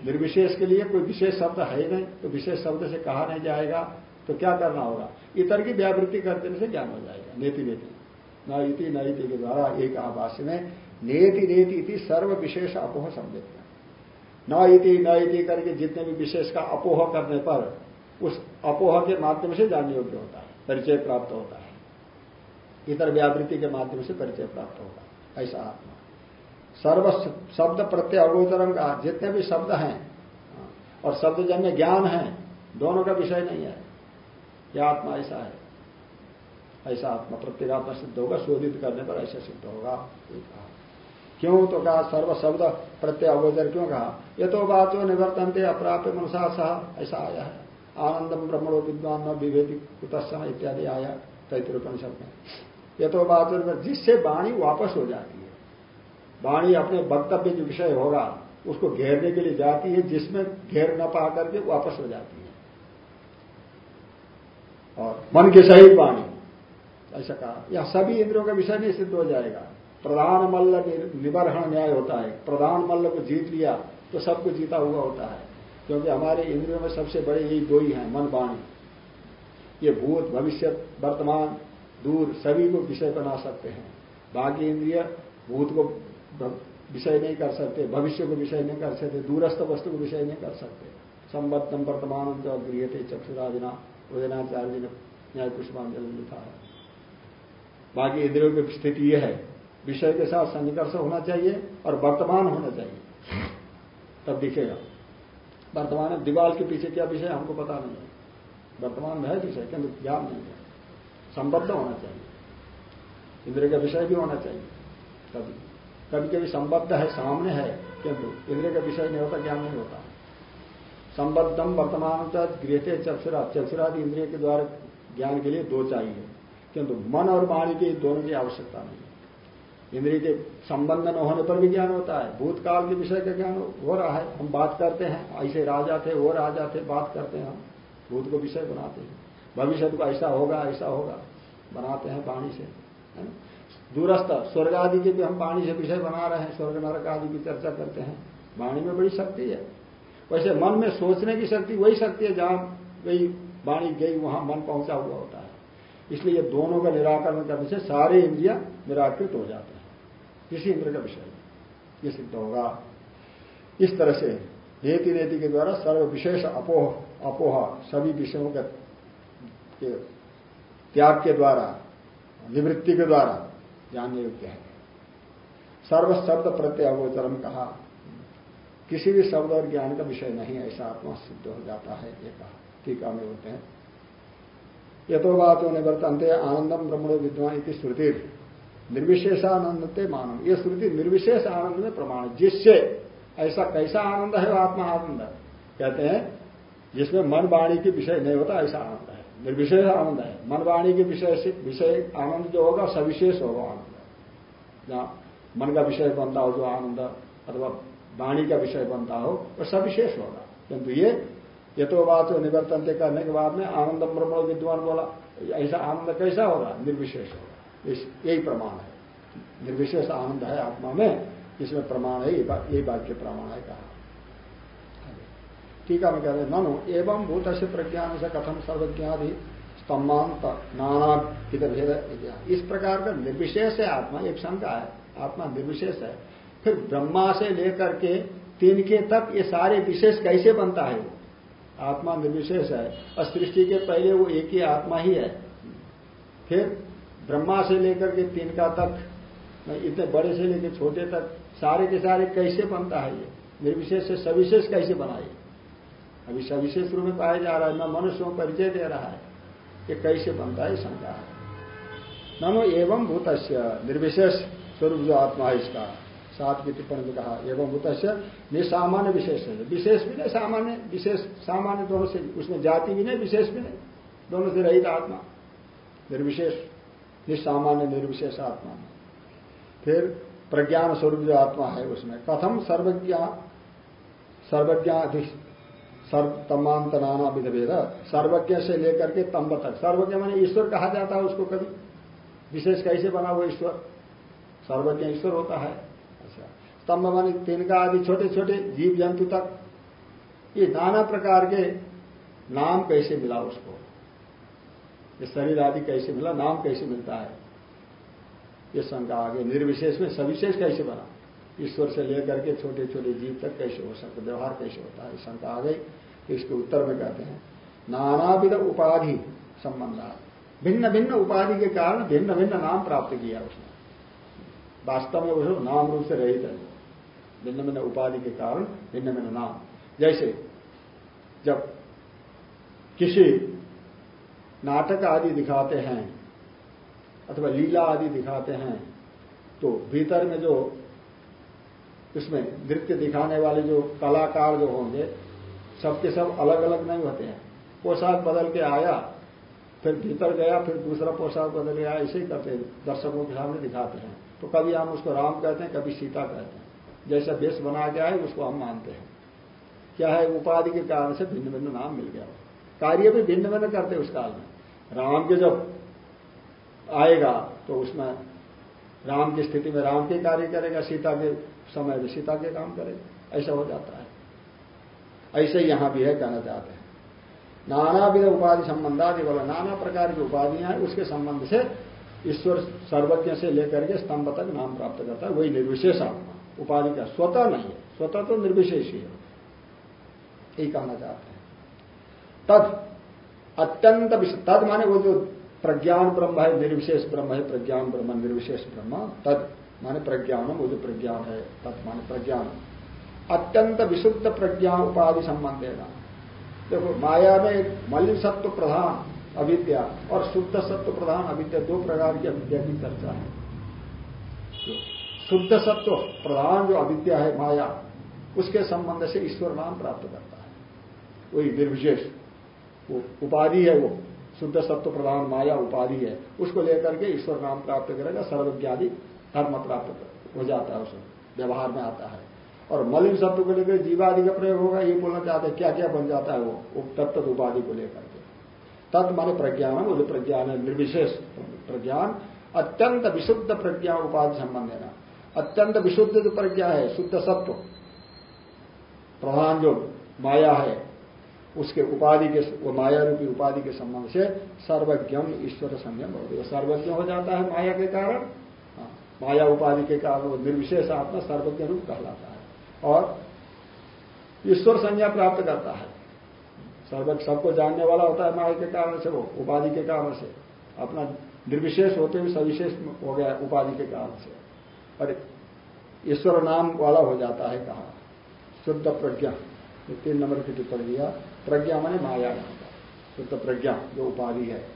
निर्विशेष के लिए कोई विशेष शब्द है ही नहीं। तो विशेष शब्द से कहा नहीं जाएगा। तो क्या करना होगा? इतर की व्यावृत्ति करने से ज्ञान हो जाएगा। नेति नेति। न इति न इति के द्वारा एक आभाष्य में नेति नेति इति सर्व विशेष अपोह संवेद न इति न इति करके जितने भी विशेष का अपोह करने पर उस अपोह के माध्यम से जानने योग्य होता है, परिचय प्राप्त होता है। इतर व्यावृत्ति के माध्यम से परिचय प्राप्त होगा ऐसा आत्मा। सर्व शब्द प्रत्यय अगोचरम का जितने भी शब्द हैं, और शब्द जन्य ज्ञान है, दोनों का विषय नहीं है। यह आत्मा ऐसा है। ऐसा आत्मा प्रत्येगात्मा सिद्ध होगा, शोधित करने पर ऐसा सिद्ध होगा कहा। क्यों? तो कहा, सर्व शब्द प्रत्यय क्यों कहा? ये तो बात जो निवर्तनते अप्राप्य मनुषा सह, ऐसा आया है। आनंदम ब्रह्मणो विद्वान न विभेदी कुतः इत्यादि आया तैतृपनिषद में। ये तो बात जिससे वाणी वापस हो जाती है, वाणी अपने वक्तव्य जो विषय होगा, उसको घेरने के लिए जाती है, जिसमें घेर न पा करके वापस हो जाती है। और मन के सहित वाणी ऐसा कहा। यह सभी इंद्रियों का विषय नहीं सिद्ध हो जाएगा। प्रधान मल्ल निबरहण न्याय होता है। प्रधान मल्ल को जीत लिया तो सबको जीता हुआ होता है। क्योंकि हमारे इंद्रियों में सबसे बड़े यही दो ही हैं मन वाणी। ये भूत भविष्य वर्तमान, दूर, सभी को विषय बना सकते हैं। बाकी इंद्रिय भूत को विषय नहीं कर सकते, भविष्य को विषय नहीं कर सकते, दूरस्थ वस्तु को विषय नहीं कर सकते। संबद्धम वर्तमान जो गृह थे चक्षुरादिना। उदयनाचार्य जी ने न्याय पुष्पांजलि लिखा है। बाकी इंद्रियों की स्थिति यह है, विषय के साथ संघर्ष होना चाहिए और वर्तमान होना चाहिए। तब दिखेगा। वर्तमान में दीवाल के पीछे क्या विषय हमको पता नहीं है। वर्तमान में है विषय, किंतु ज्ञान नहीं है। संबद्ध होना चाहिए। इंद्रिय का विषय भी होना चाहिए। कभी कभी कभी संबद्ध है, सामने है, किंतु इंद्रिय का विषय नहीं होता, ज्ञान नहीं होता। संबद्धम वर्तमान गृहते चक्षुरा, चक्षुरादि इंद्रिय के द्वारा ज्ञान के लिए दो चाहिए। किंतु मन और वाणी की दोनों की आवश्यकता नहीं इंद्रिय के संबंध न होने पर भी ज्ञान होता है। भूतकाल के विषय का ज्ञान हो रहा है। हम बात करते हैं, ऐसे राजा थे, वो राजा थे, बात करते हैं हम। भूत को विषय बनाते हैं। भविष्य को ऐसा होगा ऐसा होगा। बनाते हैं पानी से, है दूरस्थ, स्वर्ग आदि के भी हम पानी से विषय बना रहे हैं। स्वर्ग नरक आदि की चर्चा करते हैं। वाणी में बड़ी शक्ति है। वैसे मन में सोचने की शक्ति, वही शक्ति है जहाँ वही वाणी गई, वहाँ मन पहुँचा हुआ होता है। इसलिए दोनों का निराकरण करने से सारे इंद्रिया निराकृत हो जाते हैं। किसी इंद्र का विषय ये सिद्ध होगा। इस तरह से नेति नेति के द्वारा सर्व विशेष अपोह अपोह सभी विषयों के त्याग के द्वारा, निवृत्ति के द्वारा जानने योग्य है। सर्व शब्द प्रत्यय अगोचरम कहा। किसी भी शब्द और ज्ञान का विषय नहीं ऐसा आत्मा सिद्ध हो जाता है, ये कहा। टीका में होते हैं। यथो बात निवर्तनते आनंदम ब्रह्मणो विद्वान इति श्रुति निर्विशेषानंद मानव ये श्रुति निर्विशेष आनंद में प्रमाण जिससे ऐसा कैसा आनंद है आत्मा आनंद कहते हैं, जिसमें मन वाणी की विषय नहीं होता, ऐसा आनंद है। निर्विशेष आनंद है। मन वाणी के विषय से विषय आनंद जो होगा, सविशेष होगा आनंद। जहाँ मन का विषय बनता हो, जो आनंद, अथवा वाणी का विषय बनता हो वो सविशेष होगा। किंतु ये ये तो बात निवर्तन करने के बाद में आनंद ब्रह्म विद्वान बोला, ऐसा आनंद कैसा होगा? निर्विशेष होगा। यही प्रमाण है। निर्विशेष आनंद है आत्मा में, इसमें प्रमाण है, ये वाक्य प्रमाण है कहा। ठीक है, मैं कह रहे ननु, एवं भूत से प्रज्ञान से कथम सर्वज्ञादि स्तंभांत नाना भेद इस प्रकार का निर्विशेष है आत्मा, एक शंका है। आत्मा निर्विशेष है। फिर ब्रह्मा से लेकर के तीन के तक ये सारे विशेष कैसे बनता है? वो आत्मा निर्विशेष है। और सृष्टि के पहले वो एक ही आत्मा ही है। फिर ब्रह्मा से लेकर के तीन का तक इतने बड़े से लेकर छोटे तक, सारे के सारे कैसे बनता है ये? निर्विशेष से सविशेष कैसे बनाए अभी सविशेष रूप में पाया जा रहा है, न मनुष्यों को परिचय दे रहा है। ये कैसे बनता है शंका है। ननो एवं भूत निर्विशेष स्वरूप जो आत्मा है इसका। सात की टिप्पणी में कहा एवं भूत निसामान्य विशेष है। विशेष भी नहीं, सामान्य, विशेष, सामान्य दोनों से, उसमें जाति भी नहीं, विशेष भी नहीं। दोनों से रहित आत्मा। निर्विशेष, निसामान्य, निर्विशेष आत्मा। फिर प्रज्ञान स्वरूप जो आत्मा है उसमें, कथम सर्वज्ञ सर्वज्ञ तमांत नाना विधभेद। सर्वज्ञ से लेकर के तंब तक। सर्वज्ञ माने ईश्वर कहा जाता है उसको कभी। विशेष कैसे बना वो ईश्वर? सर्वज्ञ ईश्वर होता है। स्तंभ माने तिनका आदि छोटे छोटे जीव जंतु तक। ये नाना प्रकार के नाम कैसे मिला उसको? ये शरीर आदि कैसे मिला? नाम कैसे मिलता है? ये शंका आगे निर्विशेष में सविशेष कैसे बना? ईश्वर से लेकर के छोटे छोटे जीव तक कैसे हो सकता व्यवहार कैसे होता है? शंका आ गई। तो इसके उत्तर में कहते हैं, नानाविध उपाधि संबंध भिन्न भिन्न उपाधि के कारण भिन्न भिन्न नाम प्राप्त किया उसने। वास्तव में उसको नाम रूप से रहित है। भिन्न भिन्न उपाधि के कारण भिन्न भिन्न नाम। जैसे, जब किसी नाटक आदि दिखाते हैं, अथवा लीला आदि दिखाते हैं तो भीतर में जो इसमें नृत्य दिखाने वाले जो कलाकार जो होंगे, सबके सब अलग अलग नहीं होते हैं। पोशाक बदल के आया, फिर भीतर गया, फिर दूसरा पोशाक बदल गया, ऐसे ही करते दर्शकों के सामने दिखाते हैं। तो कभी हम उसको राम कहते हैं, कभी सीता कहते हैं। जैसा वेश बना गया है, उसको हम मानते हैं। क्या है उपाधि के कारण से भिन्न भिन्न नाम मिल गया। कार्य भी भिन्न भिन्न करते उस काल में। राम के जब आएगा तो उसमें राम की स्थिति में राम के कार्य करेगा, सीता के समय में सीता के काम करेगा। ऐसा हो जाता है। ऐसे यहाँ भी है, कहना चाहते हैं। नाना विध उपाधि संबंधादि बोला, नाना प्रकार की उपाधियाँ हैं, उसके संबंध से ईश्वर सर्वज्ञ से लेकर के स्तंभ तक नाम प्राप्त करता है। वही निर्विशेष आत्मा उपाधि का स्वतः नहीं है। स्वतः तो निर्विशेष ही। है यही कहना चाहते हैं। तद अत्यंत तद माने वो जो प्रज्ञान ब्रह्म है, निर्विशेष ब्रह्म है, प्रज्ञान ब्रह्म, निर्विशेष ब्रह्म, तद माने प्रज्ञानम, वो जो प्रज्ञान है तत् माने प्रज्ञान। अत्यंत विशुद्ध प्रज्ञा उपाधि संबंध है देखो, माया में मलिन सत्व प्रधान अविद्या और शुद्ध सत्व प्रधान अविद्या, दो प्रकार की अविद्या की चर्चा है। शुद्ध सत्व, प्रधान जो अविद्या है, माया, उसके संबंध से ईश्वर नाम प्राप्त करता है। वही निर्विशेष, वो उपाधि है वो, शुद्ध सत्व, प्रधान माया, उपाधि है, उसको लेकर के ईश्वर नाम प्राप्त करेगा, सर्वज्ञादि धर्म प्राप्त हो जाता है उसमें व्यवहार में आता है। और मलिन सत्व को लेकर जीवादि का प्रयोग होगा, ये बोलना चाहते हैं क्या क्या बन जाता है वो तत्त उपाधि को लेकर के। तत् माने प्रज्ञान है वो जो प्रज्ञान है, निर्विशेष प्रज्ञान, अत्यंत विशुद्ध प्रज्ञा उपाधि संबंध है। ना अत्यंत विशुद्ध जो प्रज्ञा है शुद्ध सत्व प्रधान जो माया है उसके उपाधि के वो माया रूपी उपाधि के संबंध से सर्वज्ञम ईश्वर संयम हो गया सर्वज्ञ हो जाता है माया के कारण हाँ, माया उपाधि के कारण वो निर्विशेष आत्मा सर्वज्ञ रूप कहलाता है। और ईश्वर संज्ञा प्राप्त करता है। सर्व सबको जानने वाला होता है माया के कारण से वो उपाधि के कारण से। अपना निर्विशेष होते हुए सविशेष हो गया उपाधि के कारण से। और ईश्वर नाम वाला हो जाता है कहा। शुद्ध प्रज्ञा। ये तीन नंबर की टिप्पणी दिया। प्रज्ञा माने माया। यहाँ का शुद्ध प्रज्ञा जो उपाधि है।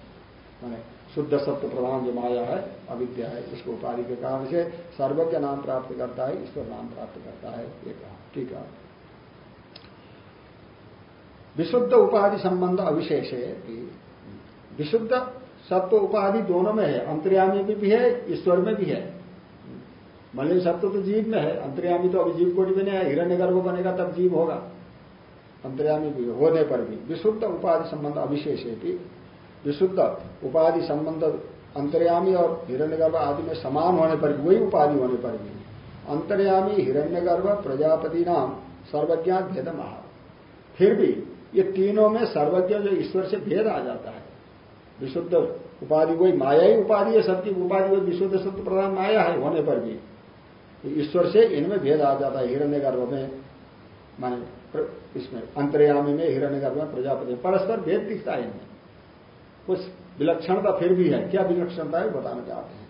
मैंने शुद्ध सत्य प्रधान जो माया है, अविद्या है उसको उपाधि के कारण से सर्वज्ञ नाम प्राप्त करता है, ईश्वर नाम प्राप्त करता है, ये कहा। ठीक है। विशुद्ध उपाधि संबंध अविशेष है विशुद्ध सत्व उपाधि दोनों में है। अंतर्यामी में भी है, ईश्वर में भी है। मलिन सत्व तो जीव में है, अंतर्यामी तो अभी जीव कोटि में नहीं है हिरण्य गर्भ बनेगा तब जीव होगा। अंतर्यामी भी होने पर भी। विशुद्ध उपाधि संबंध अविशेष है विशुद्ध उपाधि संबंध अंतर्यामी और हिरण्यगर्भ आदि में समान होने पर वही उपाधि होने पर भी। अंतर्यामी, हिरण्यगर्भ, प्रजापति नाम, सर्वज्ञात भेद महा। फिर भी ये तीनों में सर्वज्ञ जो ईश्वर से भेद आ जाता है। विशुद्ध उपाधि, वही माया ही उपाधि है सबकी। उपाधि वही विशुद्ध सत्य प्रधान माया है होने पर भी। ईश्वर से इनमें भेद आ जाता है हिरण्य गर्भ में, माने इसमें, अंतर्यामी में हिरण्य गर्भ में, प्रजापति परस्पर भेद दिखता है इनमें। कुछ विलक्षणता फिर भी है। क्या विलक्षणता है, बताना चाहते हैं।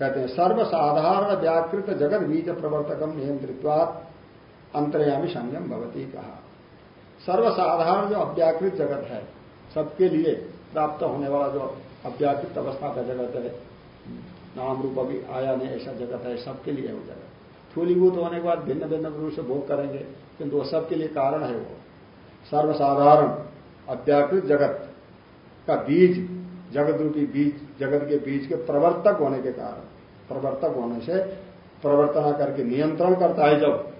कहते हैं, सर्वसाधारण व्याकृत जगत बीज प्रवर्तकम नियंत्रित्वात अंतर्यामी संयम भवती कहा। सर्वसाधारण जो अव्याकृत जगत है, सबके लिए प्राप्त होने वाला जो अव्याकृत अवस्था का जगत है नाम रूप अभी आया नहीं, ऐसा जगत है, सबके लिए वो जगत थूलीभूत होने के बाद भिन्न भिन्न रूप से भोग करेंगे, किंतु वो सबके लिए कारण है वो। सर्वसाधारण अव्याकृत जगत का बीज, जगत रूपी बीज, जगत के बीज के प्रवर्तक होने के कारण, प्रवर्तक होने से प्रवर्तना करके नियंत्रण करता है जब,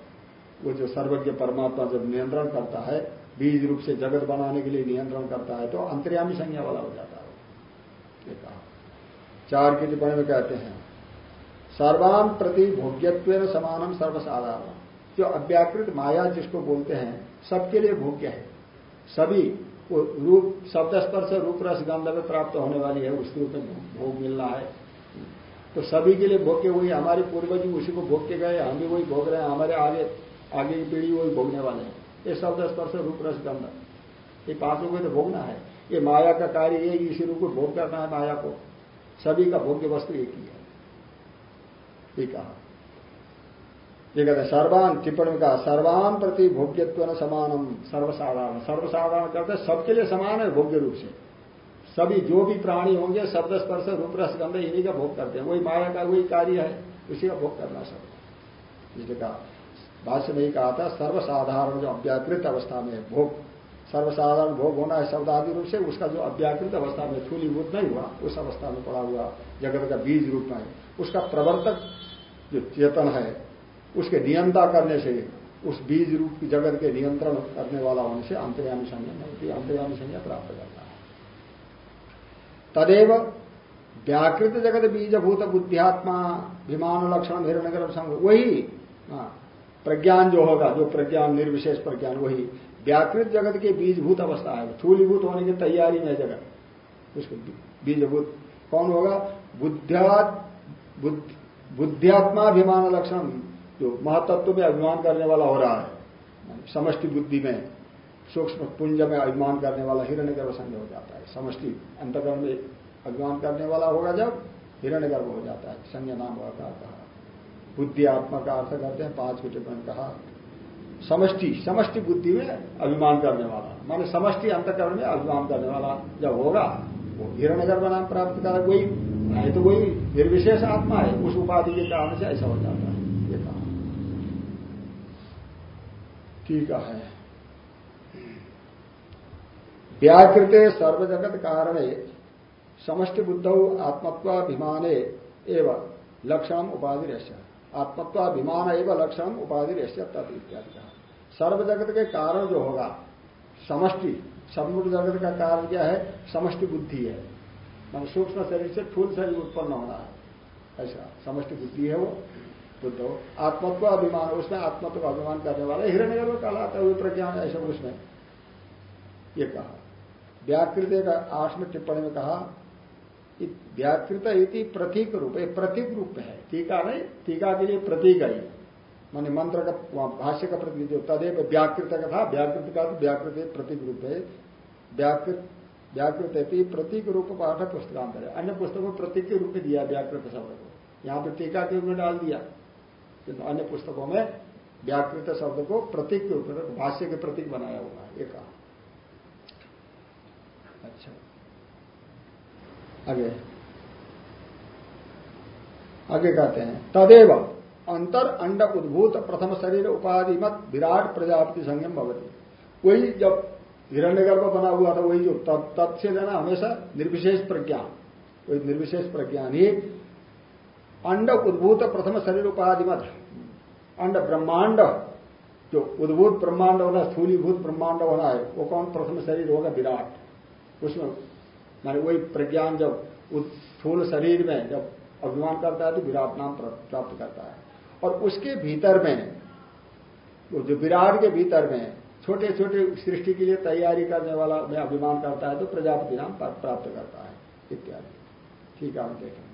वो जो सर्वज्ञ परमात्मा जब नियंत्रण करता है, बीज रूप से जगत बनाने के लिए नियंत्रण करता है तो अंतर्यामी संज्ञा वाला हो जाता है कहा। चार की टिप्पणी में कहते हैं। सर्वान प्रति भोग्यत्व समानम सर्वसाधारण। जो अव्याकृत माया जिसको बोलते हैं, सबके लिए भोग्य है। सभी रूप शब्द स्पर्श रूप रस गंध में प्राप्त होने वाली है, उसके रूप में भोग मिलना है। तो सभी के लिए भोग के वही हमारे पूर्वज उसी को भोग के गए हम भी वही भोग रहे हैं, हमारे आगे आगे की पीढ़ी वही भोगने वाले हैं। ये शब्द स्पर्श रूप रस गंध ये पाँचों को तो भोगना है। ये माया का कार्य, ये इसी रूप को भोग करना है माया को। सभी का भोग्य वस्तु एक ही है। ये कहा ये कहते हैं, सर्वान टिप्पणी कहा, सर्वान प्रति भोग्यत्व न समानम, सर्वसाधारण। सर्वसाधारण करते सबके लिए समान है, भोग्य रूप से। सभी जो भी प्राणी होंगे, शब्द, स्पर्श, रूप, रस, गंध, इन्हीं का भोग करते हैं। वही माया का, वही कार्य है, उसी का भोग करना सब। इसलिए कहा, भाष्य में ही कहा था, सर्वसाधारण जो अव्याकृत अवस्था में भोग। सर्वसाधारण भोग होना है शब्द आदि रूप से उसका जो अव्याकृत अवस्था में थूलीभूत नहीं हुआ उस अवस्था में पड़ा हुआ जगत का बीज रूप में उसका प्रवर्तक जो चेतन है उसके नियंता करने से उस बीज रूप की जगत के नियंत्रण करने वाला होने से अंतर्यामी संज्ञा नहीं होती अंतर्यामी संज्ञा प्राप्त करता है। तदेव व्याकृत जगत बीजभूत बुद्धियात्मा विमान लक्षण हिरणगर संघ वही हाँ, प्रज्ञान जो होगा जो प्रज्ञान निर्विशेष प्रज्ञान वही व्याकृत जगत के बीजभूत अवस्था है। थूलीभूत होने की तैयारी में जगत। उसको बीजभूत कौन होगा? बुद्धिया बुद्धियात्माभिमान लक्षण जो महातत्व में अभिमान करने वाला हो रहा है। समष्टि बुद्धि में सूक्ष्म पुंज में अभिमान करने वाला हिरण्य गर्भ संग हो जाता है। समष्टि अंतकरण में अभिमान करने वाला होगा जब हिरण्य गर्भ हो जाता है। संज्ञा नाम का कहा बुद्धि आत्मा का अर्थ करते हैं, पाँच की कहा। समष्टि समष्टि बुद्धि में अभिमान करने वाला। माने समष्टि अंतकरण में अभिमान करने वाला जब होगा, वो हिरण्य गर्भ नाम प्राप्त कर वही है तो वही निर्विशेष आत्मा है, उस उपाधि के कारण से ऐसा हो जाता है, ये कहा। ठीक है। व्याकृत सर्वजगत कारण समष्टि बुद्ध आत्मत्वाभिमाने एवं लक्षण उपाधि रहस्य आत्मत्वाभिमान एवं लक्षण उपाधि रहस्य तद इत्यादि कहा। सर्वजगत के कारण जो होगा, समष्टि समुद्र जगत का कारण क्या है? समष्टि बुद्धि है। मान सूक्ष्म शरीर से फूल शरीर उत्पन्न होना है। ऐसा, समष्टि बुद्धि है वो। बुद्ध हो आत्मत्व अभिमान, उसमें आत्मत्व का अभिमान करने वाला हिरण्य गर्भ कहलाता है प्रज्ञान ऐसा उसमें। ये कहा। व्याकृत का आठ में टिप्पणी में कहा व्याकृत इति प्रतीक रूप प्रतीक रूप है। टीका नहीं, टीका के लिए प्रतीक है माने मंत्र का भाष्य का प्रतीक जो तदेव व्याकृत का था व्याकृत का तो व्याकृत प्रतीक रूप है व्याकृत व्याकृत प्रतीक रूप पाठ पुस्तकांतर। है अन्य पुस्तकों में प्रतीक के रूप में दिया, व्याकृत शब्द को। यहाँ पर टीका के रूप में डाल दिया। किंतु अन्य पुस्तकों में व्याकृत शब्द को प्रतीक के रूप में, भाष्य के प्रतीक बनाया हुआ है। एक अच्छा। आगे। आगे कहते हैं। तदेव अंतर अंड उद्भूत प्रथम शरीर उपाधि मत विराट प्रजापति संयम भवती। वही जब हिरण्यगर्भ बना हुआ था, वही जो तत् से लेना हमेशा निर्विशेष प्रज्ञान। वही निर्विशेष प्रज्ञान ही अंड उद्भूत प्रथम शरीर उपाधि मत अंड ब्रह्मांड, जो उद्भूत ब्रह्मांड होना, स्थूलीभूत ब्रह्मांड होना है, वो कौन प्रथम शरीर होगा? विराट। उसमें माने वही प्रज्ञान जब स्थूल शरीर में जब अभिमान करता है तो विराट नाम प्राप्त करता है। और उसके भीतर में, वो जो विराट के भीतर में छोटे छोटे सृष्टि के लिए तैयारी करने वाला में अभिमान करता है तो प्रजापति नाम प्राप्त करता है, इत्यादि। ठीक है हम देखें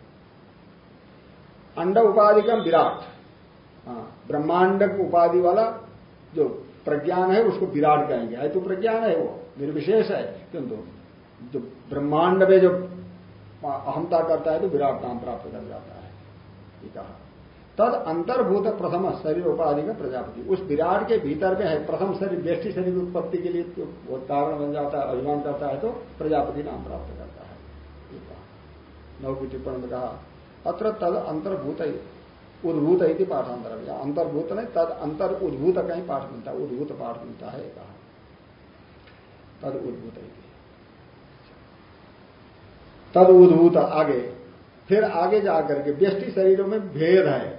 अंड उपाधि का विराट। हाँ ब्रह्मांड उपाधि वाला जो प्रज्ञान है, उसको विराट कहेंगे। है तो प्रज्ञान है वो, निर्विशेष है, किंतु जो ब्रह्मांड में जो अहमता करता है तो विराट नाम प्राप्त कर जाता है। कहा। तद अंतर्भूत प्रथम शरीर उपाधि का प्रजापति। उस विराट के भीतर में है, प्रथम शरीर व्यष्टि शरीर उत्पत्ति के लिए तो कारण बन जाता है, अभिमान करता है तो प्रजापति नाम प्राप्त करता है। नौ की टिप्पणी में कहा, अत्र तद अंतर्भूत उद्भूत ही पाठांतर अंतर्भूत नहीं, तद अंतर उद्भूत का ही पाठ मिलता है, उद्भूत पाठ मिलता है कहा। तद उद्भूत तद उद्भूत आगे, फिर आगे जाकर के व्यष्टि शरीरों में भेद है।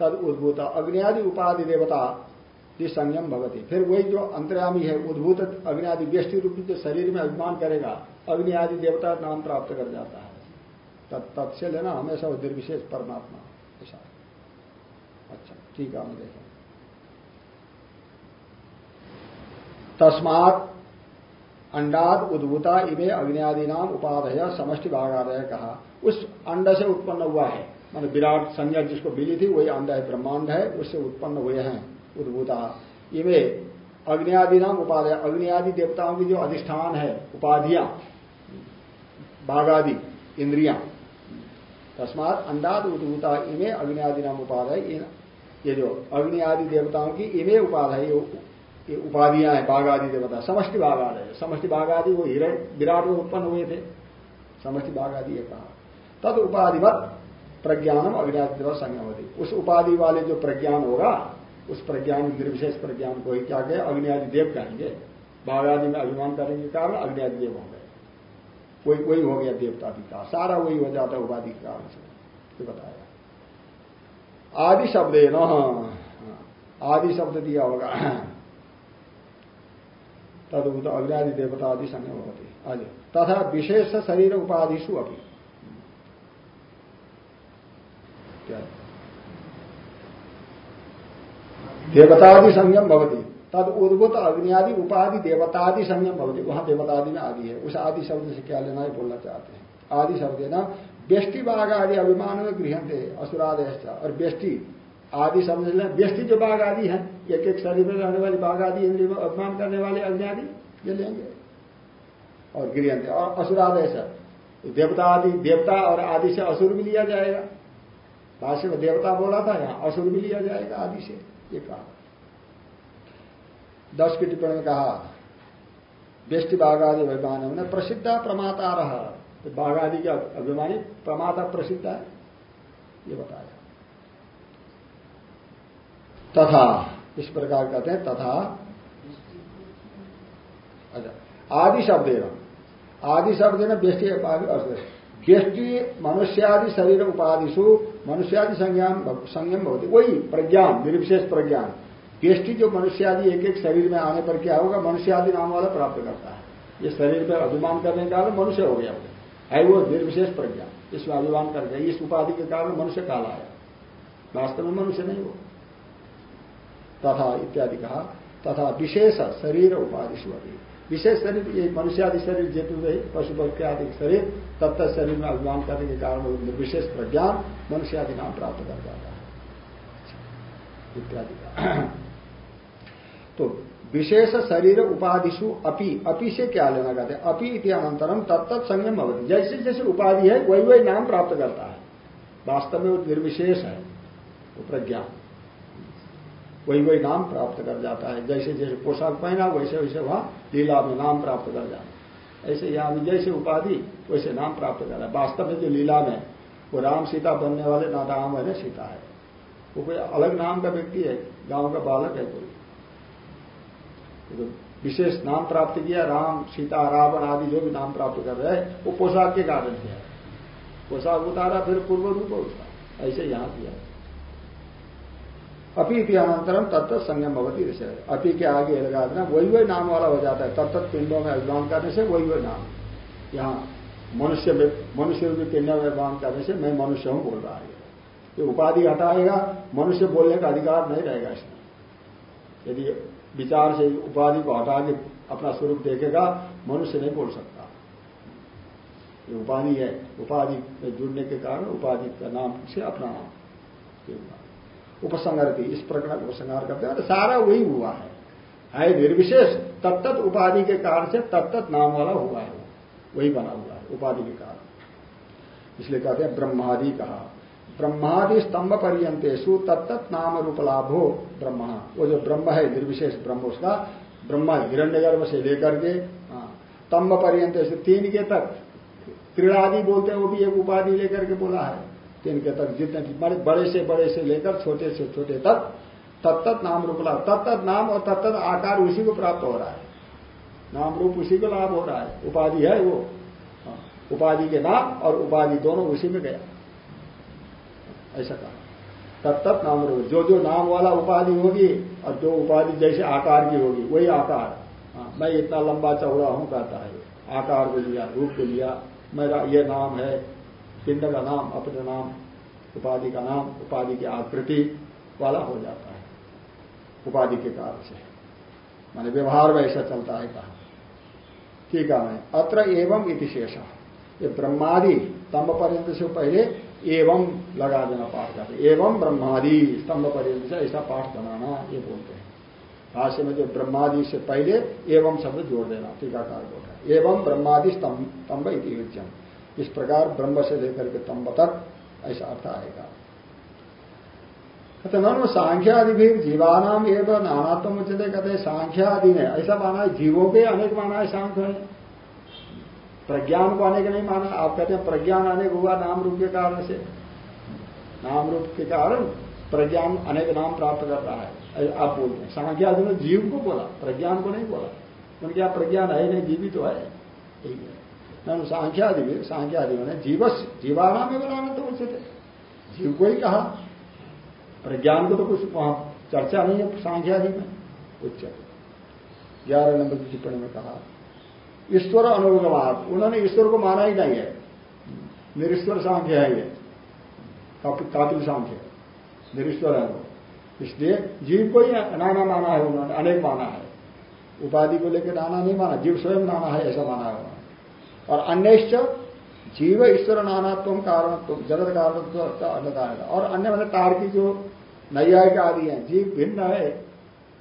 तद उद्भूत। अग्नियादि उपाधि देवता जिस संयम भगवती फिर वही जो अंतर्यामी है, उद्भूत अग्नि व्यष्टि रूप जो शरीर में अभिमान करेगा अग्नि आदि देवता नाम प्राप्त कर जाता है। तत्से लेना हमेशा निर्विशेष परमात्मा। ऐसा। अच्छा ठीक है हम देखें। तस्मात अंडाद उद्भूता इमे अग्नि नाम उपाधय समष्टि भागादय कहा। उस अंड से उत्पन्न हुआ है। मान विराट संज्ञा जिसको मिली थी, वही अंड है, ब्रह्मांड है, उससे उत्पन्न हुए हैं, उद्भूता। इवे अग्नि नाम उपाधि अग्नि आदि देवताओं की जो अधिष्ठान है, उपाधियाँ बाघादि इंद्रिया, तस्मात अंडाद उद्भूता, इमे अग्नि आदि नाम उपाधि ये जो अग्नि आदि देवताओं की इमे उपाधि ये उपाधियाँ हैं बाघ आदि देवता, समष्टि बाघ आदि समष्टि बाघ आदि वो हिरण विराट में उत्पन्न हुए थे। समष्टि बाघ आदि ये कहा। तद उपाधिवत प्रज्ञानम संज्ञा होती उस उपाधि वाले जो प्रज्ञान होगा, उस प्रज्ञान, निर्विशेष प्रज्ञान को ही क्या कहे? अग्नि देव कहेंगे। आदि में अभिमान करने के कारण अग्नि देव हो गए वही वही हो गया देवता का सारा वही हो जाता है उपाधि के कारण से। तो बताया। आदि शब्द है न? आदि शब्द दिया होगा। तद अग्नि देवता आदि संज्ञा होती। आज तथा विशेष शरीर उपाधिशु अभी क्या देवतादि संयम भवती। तद उद्भुत अग्नियादि, उपाधि देवतादि संयम भवती। वहाँ देवतादि में आदि है। उस आदि शब्द से क्या लेना है बोलना चाहते हैं। आदि शब्द है ना? व्यष्टि बाघ आदि अभिमान में गृह थे असुरादय और व्यष्टि, आदि समझ लें व्यष्टि जो बाघ आदि है एक एक शरीर में रहने वाली बाघ आदि, इंद्रिय में अभिमान करने वाले अग्नि आदि, ये लेंगे। और गृह और असुरादय देवता आदि देवता और आदि से असुर भी लिया जाएगा। भाष्य में देवता बोला था यहाँ, असुर भी लिया जाएगा आदि से, ये कहा। दस की टिप्पणी में कहा व्यष्टि बाघादि अभिमान ने प्रसिद्ध प्रमाता रहा। तो बाघादि का अभिमानी प्रमाता प्रसिद्ध है? ये बताया। तथा, इस प्रकार कहते हैं, तथा अच्छा आदि शब्द आदि शब्द ना व्यष्टि व्यष्टि मनुष्यादि शरीर उपाधिशु मनुष्यादि संज्ञान संयम होती वही प्रज्ञान, निर्विशेष प्रज्ञान। व्यष्टि जो मनुष्यादि एक एक शरीर में आने पर क्या होगा? मनुष्यादि नाम वाला प्राप्त करता है। ये शरीर पर अभिमान करने के कारण मनुष्य हो गया है वो निर्विशेष प्रज्ञा इसमें अभिमान कर गया। इस उपाधि के कारण मनुष्य काल आया। वास्तव में मनुष्य नहीं हो तथा इत्यादि कहा। तथा विशेष शरीर उपाधि अभी विशेष शरीर, ये मनुष्यादि शरीर जेतु रही पशु पक्षी आदि शरीर, तब तक शरीर में अभिमान करने के कारण विशेष प्रज्ञान मनुष्यादि नाम प्राप्त कर जाता है। इत्यादि तो विशेष शरीर उपाधिशु अपि अपि से क्या लेना कहते हैं? अपि इतिहानंतरम तत्त संयम अवधि जैसे जैसे उपाधि है, वही वही नाम प्राप्त करता है। वास्तव में वो निर्विशेष है, वो प्रज्ञान। वही वही नाम प्राप्त कर जाता है। जैसे जैसे पोशाक पहना, वैसे वैसे वहाँ लीला में नाम प्राप्त कर जाता ऐसे यहाँ भी जैसे उपाधि, वैसे नाम प्राप्त कर रहा है। वास्तव में जो लीला में वो राम सीता बनने वाले ना राम है ना सीता है। वो कोई अलग नाम का व्यक्ति है, गाँव का बालक है कोई। तो विशेष नाम प्राप्त किया, राम, सीता, रावण आदि जो भी नाम प्राप्त कर रहे हैं, वो पोशाक के कारण किया। पोशाक उतारा, फिर पूर्व रूप उसका। ऐसे यहाँ किया। अपी अनंतरम तत्त संयम भवती विषय। अपी के आगे लगा देना वही वही नाम वाला हो जाता है। तत्त पिंडों में अभिमान करने से वही वही नाम। यहाँ मनुष्य में मनुष्य भी पिंडों में अभिमान करने से मैं मनुष्य हूँ बोल रहा है। ये उपाधि हटाएगा, मनुष्य बोलने का अधिकार नहीं रहेगा इसमें। यदि विचार से उपाधि को हटा के अपना स्वरूप देखेगा, मनुष्य नहीं बोल सकता। ये उपाधि है। उपाधि में जुड़ने के कारण उपाधि का नाम से अपना नाम उपसंहार थी इस प्रकार उपसंहार करते हैं। सारा वही हुआ है। है निर्विशेष तत्त उपाधि के कारण से तत्त नाम वाला हुआ है। वही बना हुआ है उपाधि के कारण। इसलिए कहते हैं ब्रह्मादि कहा। ब्रह्मादि स्तंभ पर्यंतेशु तत्त नाम रूप लाभो ब्रह्म वो जो ब्रह्म है निर्विशेष ब्रह्म उसका ब्रह्म हिरण्य गर्भ से लेकर के हाँ, स्तंभ पर्यंत तीन के तक। क्रीड़ादि बोलते हैं वो भी एक उपाधि लेकर के बोला है। तिनके तक जितने बड़े बड़े से बड़े से लेकर छोटे से छोटे तक तत्त नाम रूप लाभ तत्त नाम और तत्त आकार उसी को प्राप्त हो रहा है। नाम रूप उसी को लाभ हो रहा है। उपाधि है वो। हाँ, उपाधि के नाम और उपाधि दोनों उसी में गया। ऐसा कहा। तत्त नाम रूप जो जो नाम वाला उपाधि होगी और जो उपाधि जैसे आकार की होगी वही आकार। हाँ, मैं इतना लंबा चौड़ा हूँ कहता है। आकार को लिया रूप को लिया मेरा ये नाम है पिंड का नाम अपने नाम उपाधि का नाम उपाधि की आकृति वाला हो जाता है। उपाधि के कारण से। माने व्यवहार में ऐसा चलता है कहा। ठीक है मैं अत्र एवं इति शेष। ये ब्रह्मादि, स्तंभ पर्यंत से पहले एवं लगा देना पाठ करते एवं ब्रह्मादि, स्तंभ पर्यंत से ऐसा पाठ बनाना, ये बोलते हैं। भाष्य में जो ब्रह्मादि से पहले एवं शब्द जोड़ देना, टीकाकार बोलता है। एवं ब्रह्मादि स्तंभ इति इस प्रकार ब्रह्म से लेकर के तंब तक ऐसा अर्थ आएगा। कहते न सांख्यादि भी जीवानाम एवं नानात्म उचित कहते सांख्यादि ने ऐसा माना है, जीवों के अनेक माना है, सांख्य ने प्रज्ञान को अनेक नहीं माना। आप कहते हैं, प्रज्ञान अनेक हुआ नाम रूप के कारण से। नाम रूप के कारण प्रज्ञान अनेक नाम प्राप्त कर रहा है। आप बोलते हैं। सांख्यादि ने जीव को बोला, प्रज्ञान को नहीं बोला। उनके यहाँ प्रज्ञान है नहीं जीवी तो है। ठीक है। न सांख्यादि भी सांख्यादि मैंने जीवस जीवाना में बनाना तो उचित है जीव को ही कहा। प्रज्ञान को तो कुछ वहाँ चर्चा नहीं है सांख्यादि में। उच्च। ग्यारह नंबर की टिप्पणी में कहा, ईश्वर अनुगमात उन्होंने ईश्वर को माना ही नहीं है। निरीश्वर सांख्य है ये। कापिल सांख्य। निरीश्वर है वो। इसलिए जीव को ही नाना माना है उन्होंने, अनेक माना है। उपाधि को लेकर नाना नहीं माना, जीव स्वयं नाना है, ऐसा माना है। और अन्य जीव ईश्वर नानात्व कारणत्व जगत कारणत्व का अन्यता है। और अन्य मतलब तार्किक जो नैयायिक आदि है जीव भिन्न है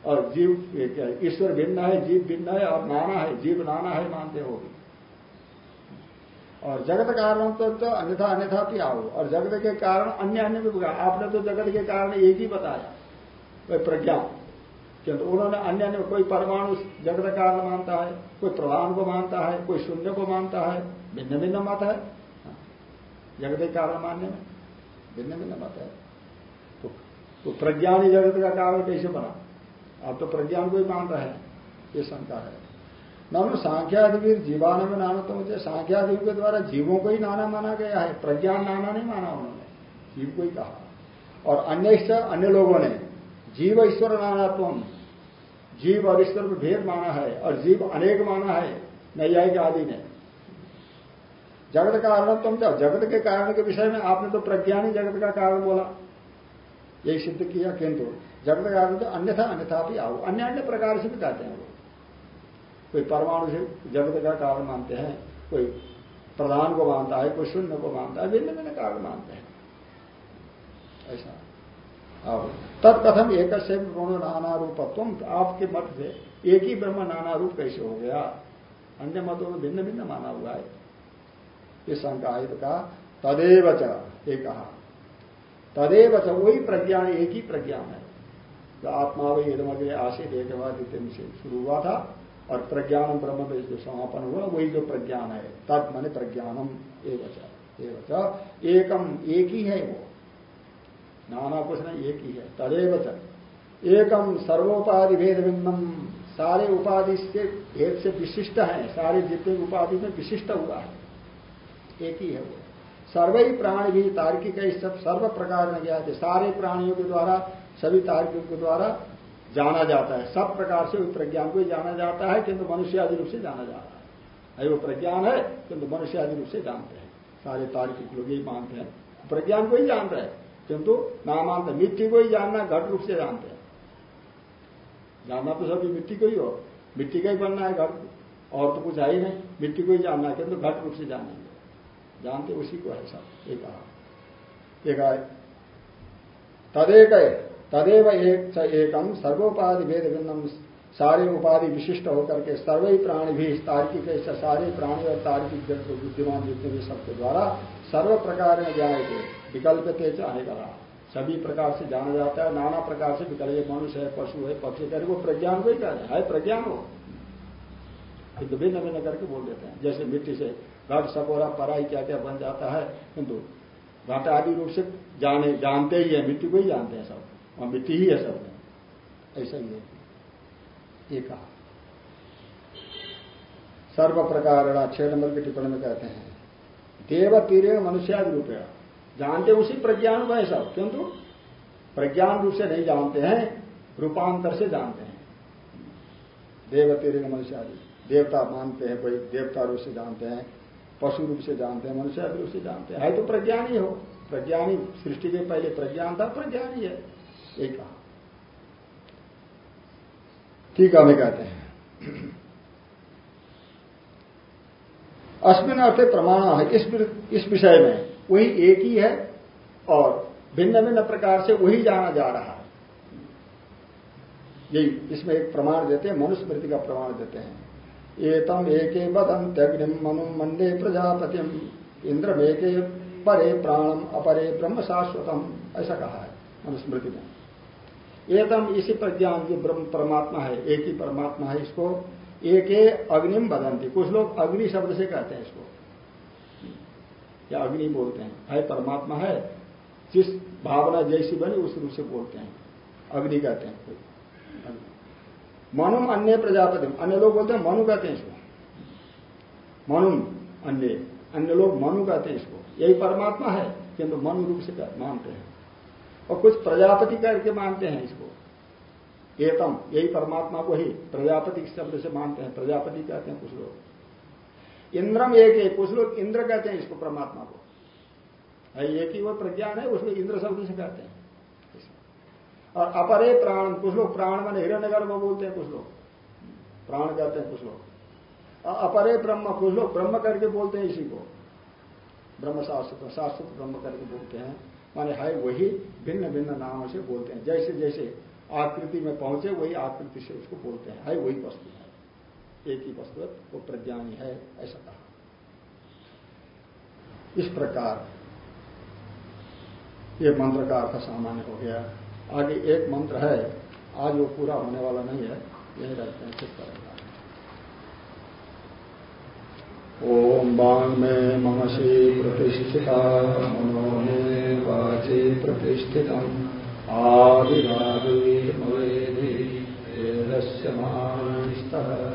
और जीव ईश्वर भिन्न है जीव भिन्न है और नाना है जीव नाना है मानते हो। और जगत कारण तो, तो अन्यथा अन्यथा भी आओ और जगत के कारण अन्य अन्य भी आपने तो जगत के कारण एक ही बताया प्रज्ञा। किंतु उन्होंने अन्य अन्य कोई परमाणु जगत कारण मानता है कोई प्रधान को मानता है कोई शून्य को मानता है भिन्न भिन्न मत है। जगत कारण मानने में भिन्न भिन्न मत है। तो, तो प्रज्ञान ही जगत का कारण कैसे बना? आप तो प्रज्ञान को ही मान रहे हैं ये शंका है। न सांख्यादि जीवान में नाना तो मुझे सांख्यादि के द्वारा जीवों को ही नाना माना गया है प्रज्ञान नाना नहीं माना उन्होंने जीव को ही कहा। और अन्य अन्य लोगों ने जीव ईश्वर नानात्म जीव और ईश्वर में भेद माना है और जीव अनेक माना है, नैयायिक आदि ने। जगत कारण तुम तो जगत के कारण के विषय में आपने तो प्रज्ञानी जगत का कारण बोला। यही सिद्ध किया किंतु जगत का कारण तो अन्यथा अन्यथा भी आओ। अन्य अन्य प्रकार से भी कहते हैं वो। कोई परमाणु से जगत का कारण मानते हैं, कोई प्रधान को मानता है, कोई शून्य को मानता है भिन्न भिन्न कारण मानते हैं। ऐसा। तत्कथम एक ब्रह्म नाना रूपत्व आपके मत से एक ही ब्रह्म नाना रूप कैसे हो गया? अन्य मतों में भिन्न भिन्न माना हुआ है। ये शंका तो कहा तदेव ये कहा। तदेव च, वही प्रज्ञान एक ही प्रज्ञान है जो आत्मा वही इधम अग्रे आशित एक बाद से शुरू हुआ था, और प्रज्ञानम ब्रह्म में जो समापन हुआ, वही जो प्रज्ञान है, तद माने प्रज्ञानम एवच एकम, एक ही है वो। नाना कुछ नहीं एक ही है, तदेव एकम सर्वोपाधि भेद भिन्नम सारे उपाधि से भेद से विशिष्ट है, सारे जितने उपाधि में विशिष्ट हुआ है। एक ही है वो। सर्व ही प्राणी भी तार्किक सब सर्व प्रकार में गया सारे प्राणियों के द्वारा, सभी तार्किकों के द्वारा जाना जाता है। सब प्रकार से प्रज्ञान को ही जाना जाता है, किंतु मनुष्य आदि रूप से जाना जा रहा है वो प्रज्ञान है, किंतु मनुष्य आदि रूप से जानते हैं। सारे तार्किक लोग यही मानते हैं। प्रज्ञान को ही जान रहे हैं। किंतु नामांत मिट्टी को ही जानना घट रूप से जानते हैं। जानना तो सभी मिट्टी को ही हो। मिट्टी का ही बनना है घट। और तो कुछ है ही नहीं। मिट्टी को ही जानना है, किंतु घट रूप से जानेंगे। जानते उसी को है सब। एक तदेक तदेव एक एकम सर्वोपाधि भेद भिन्नम सारे उपाधि विशिष्ट होकर के सर्वे प्राणी भी तार्किक सारे प्राणी और तार्किक बुद्धिमान जितने भी सबके द्वारा सर्व प्रकार में जाए थे विकल्प चाहे करा सभी प्रकार से जाना जाता है, नाना प्रकार से विकल्प। मनुष्य है, पशु है, पक्षी करे वो प्रज्ञान को ही? कहते है प्रज्ञान हो किंतु भिन्न भिन्न करके बोल देते हैं। जैसे मिट्टी से घट सकोरा पराई क्या क्या बन जाता है किंतु घट आदि रूप से जाने, जानते ही है, मिट्टी को ही जानते हैं सब। और मिट्टी ही है सब। ऐसा ही है। ये कहा। सर्व प्रकार छह नंबर की टिप्पणी में कहते हैं देव तीरे मनुष्यादि रूपेण। जानते उसी प्रज्ञान है सब, किंतु प्रज्ञान रूप से नहीं जानते हैं, रूपांतर से जानते हैं। देव मनुष्य मनुष्यादि, देवता मानते हैं, कोई देवता रूप से जानते हैं, पशु रूप से जानते हैं, मनुष्य आदि रूप से जानते हैं। है तो प्रज्ञानी हो। प्रज्ञानी सृष्टि के पहले प्रज्ञान था, प्रज्ञानी है। यही कहा। ठीक है कहते हैं। *clears throat* अस्मिन अर्थ प्रमाण है। इस विषय में वही एक ही है और भिन्न भिन्न प्रकार से वही जाना जा रहा है। यही, इसमें एक प्रमाण देते हैं, मनुस्मृति का प्रमाण देते हैं। एतम एक बदंत्यग्निम मनु मंडे प्रजापतिम इंद्रम एक परे प्राणम अपरे ब्रह्म शाश्वतम, ऐसा कहा है मनुस्मृति में। एतम इसी प्रज्ञान जो ब्रह्म परमात्मा है, एक ही परमात्मा है इसको, एक अग्निम बदंती। कुछ लोग अग्नि शब्द से कहते हैं इसको। या अग्नि बोलते हैं। है, परमात्मा है, जिस भावना जैसी बनी उस रूप से बोलते हैं। अग्नि कहते हैं मनुम अन्य प्रजापति अन्य लोग बोलते हैं मनु कहते हैं इसको। मनु अन्य। अन्य लोग मनु कहते हैं इसको। यही परमात्मा है, किंतु मनु रूप से मानते हैं। और कुछ प्रजापति करके मानते हैं इसको। एतम, यही परमात्मा को ही प्रजापति शब्द से मानते हैं। प्रजापति कहते हैं कुछ लोग। इंद्रम एक है कुछ लोग इंद्र कहते हैं इसको परमात्मा को। एक ही वो प्रज्ञान है उसको इंद्र शब्द से कहते हैं। और अपरे प्राण, कुछ लोग प्राण मैंने हिरण्यगर में बोलते हैं, कुछ लोग। प्राण कहते हैं, कुछ लोग। अपरे ब्रह्म, कुछ लोग ब्रह्म करके बोलते हैं इसी को। ब्रह्म शास्त्र शाश्वत ब्रह्म करके बोलते हैं। माने है वही भिन्न भिन्न नामों से बोलते हैं। जैसे जैसे आकृति में पहुँचे, वही आकृति से उसको बोलते हैं। है वही वस्तु है। एक ही वस्तु वो प्रज्ञानी है, ऐसा कहा। इस प्रकार ये मंत्र का अर्थ सामान्य हो गया। आगे एक मंत्र है, आज वो पूरा होने वाला नहीं है, यही रहते हैं चित्त करेगा ओम बांग में मनसी प्रतिष्ठिता मनो में वाची प्रतिष्ठितम। आविराविर्मवेदस्य मानिस्तः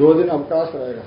दो दिन अवकाश रहेगा।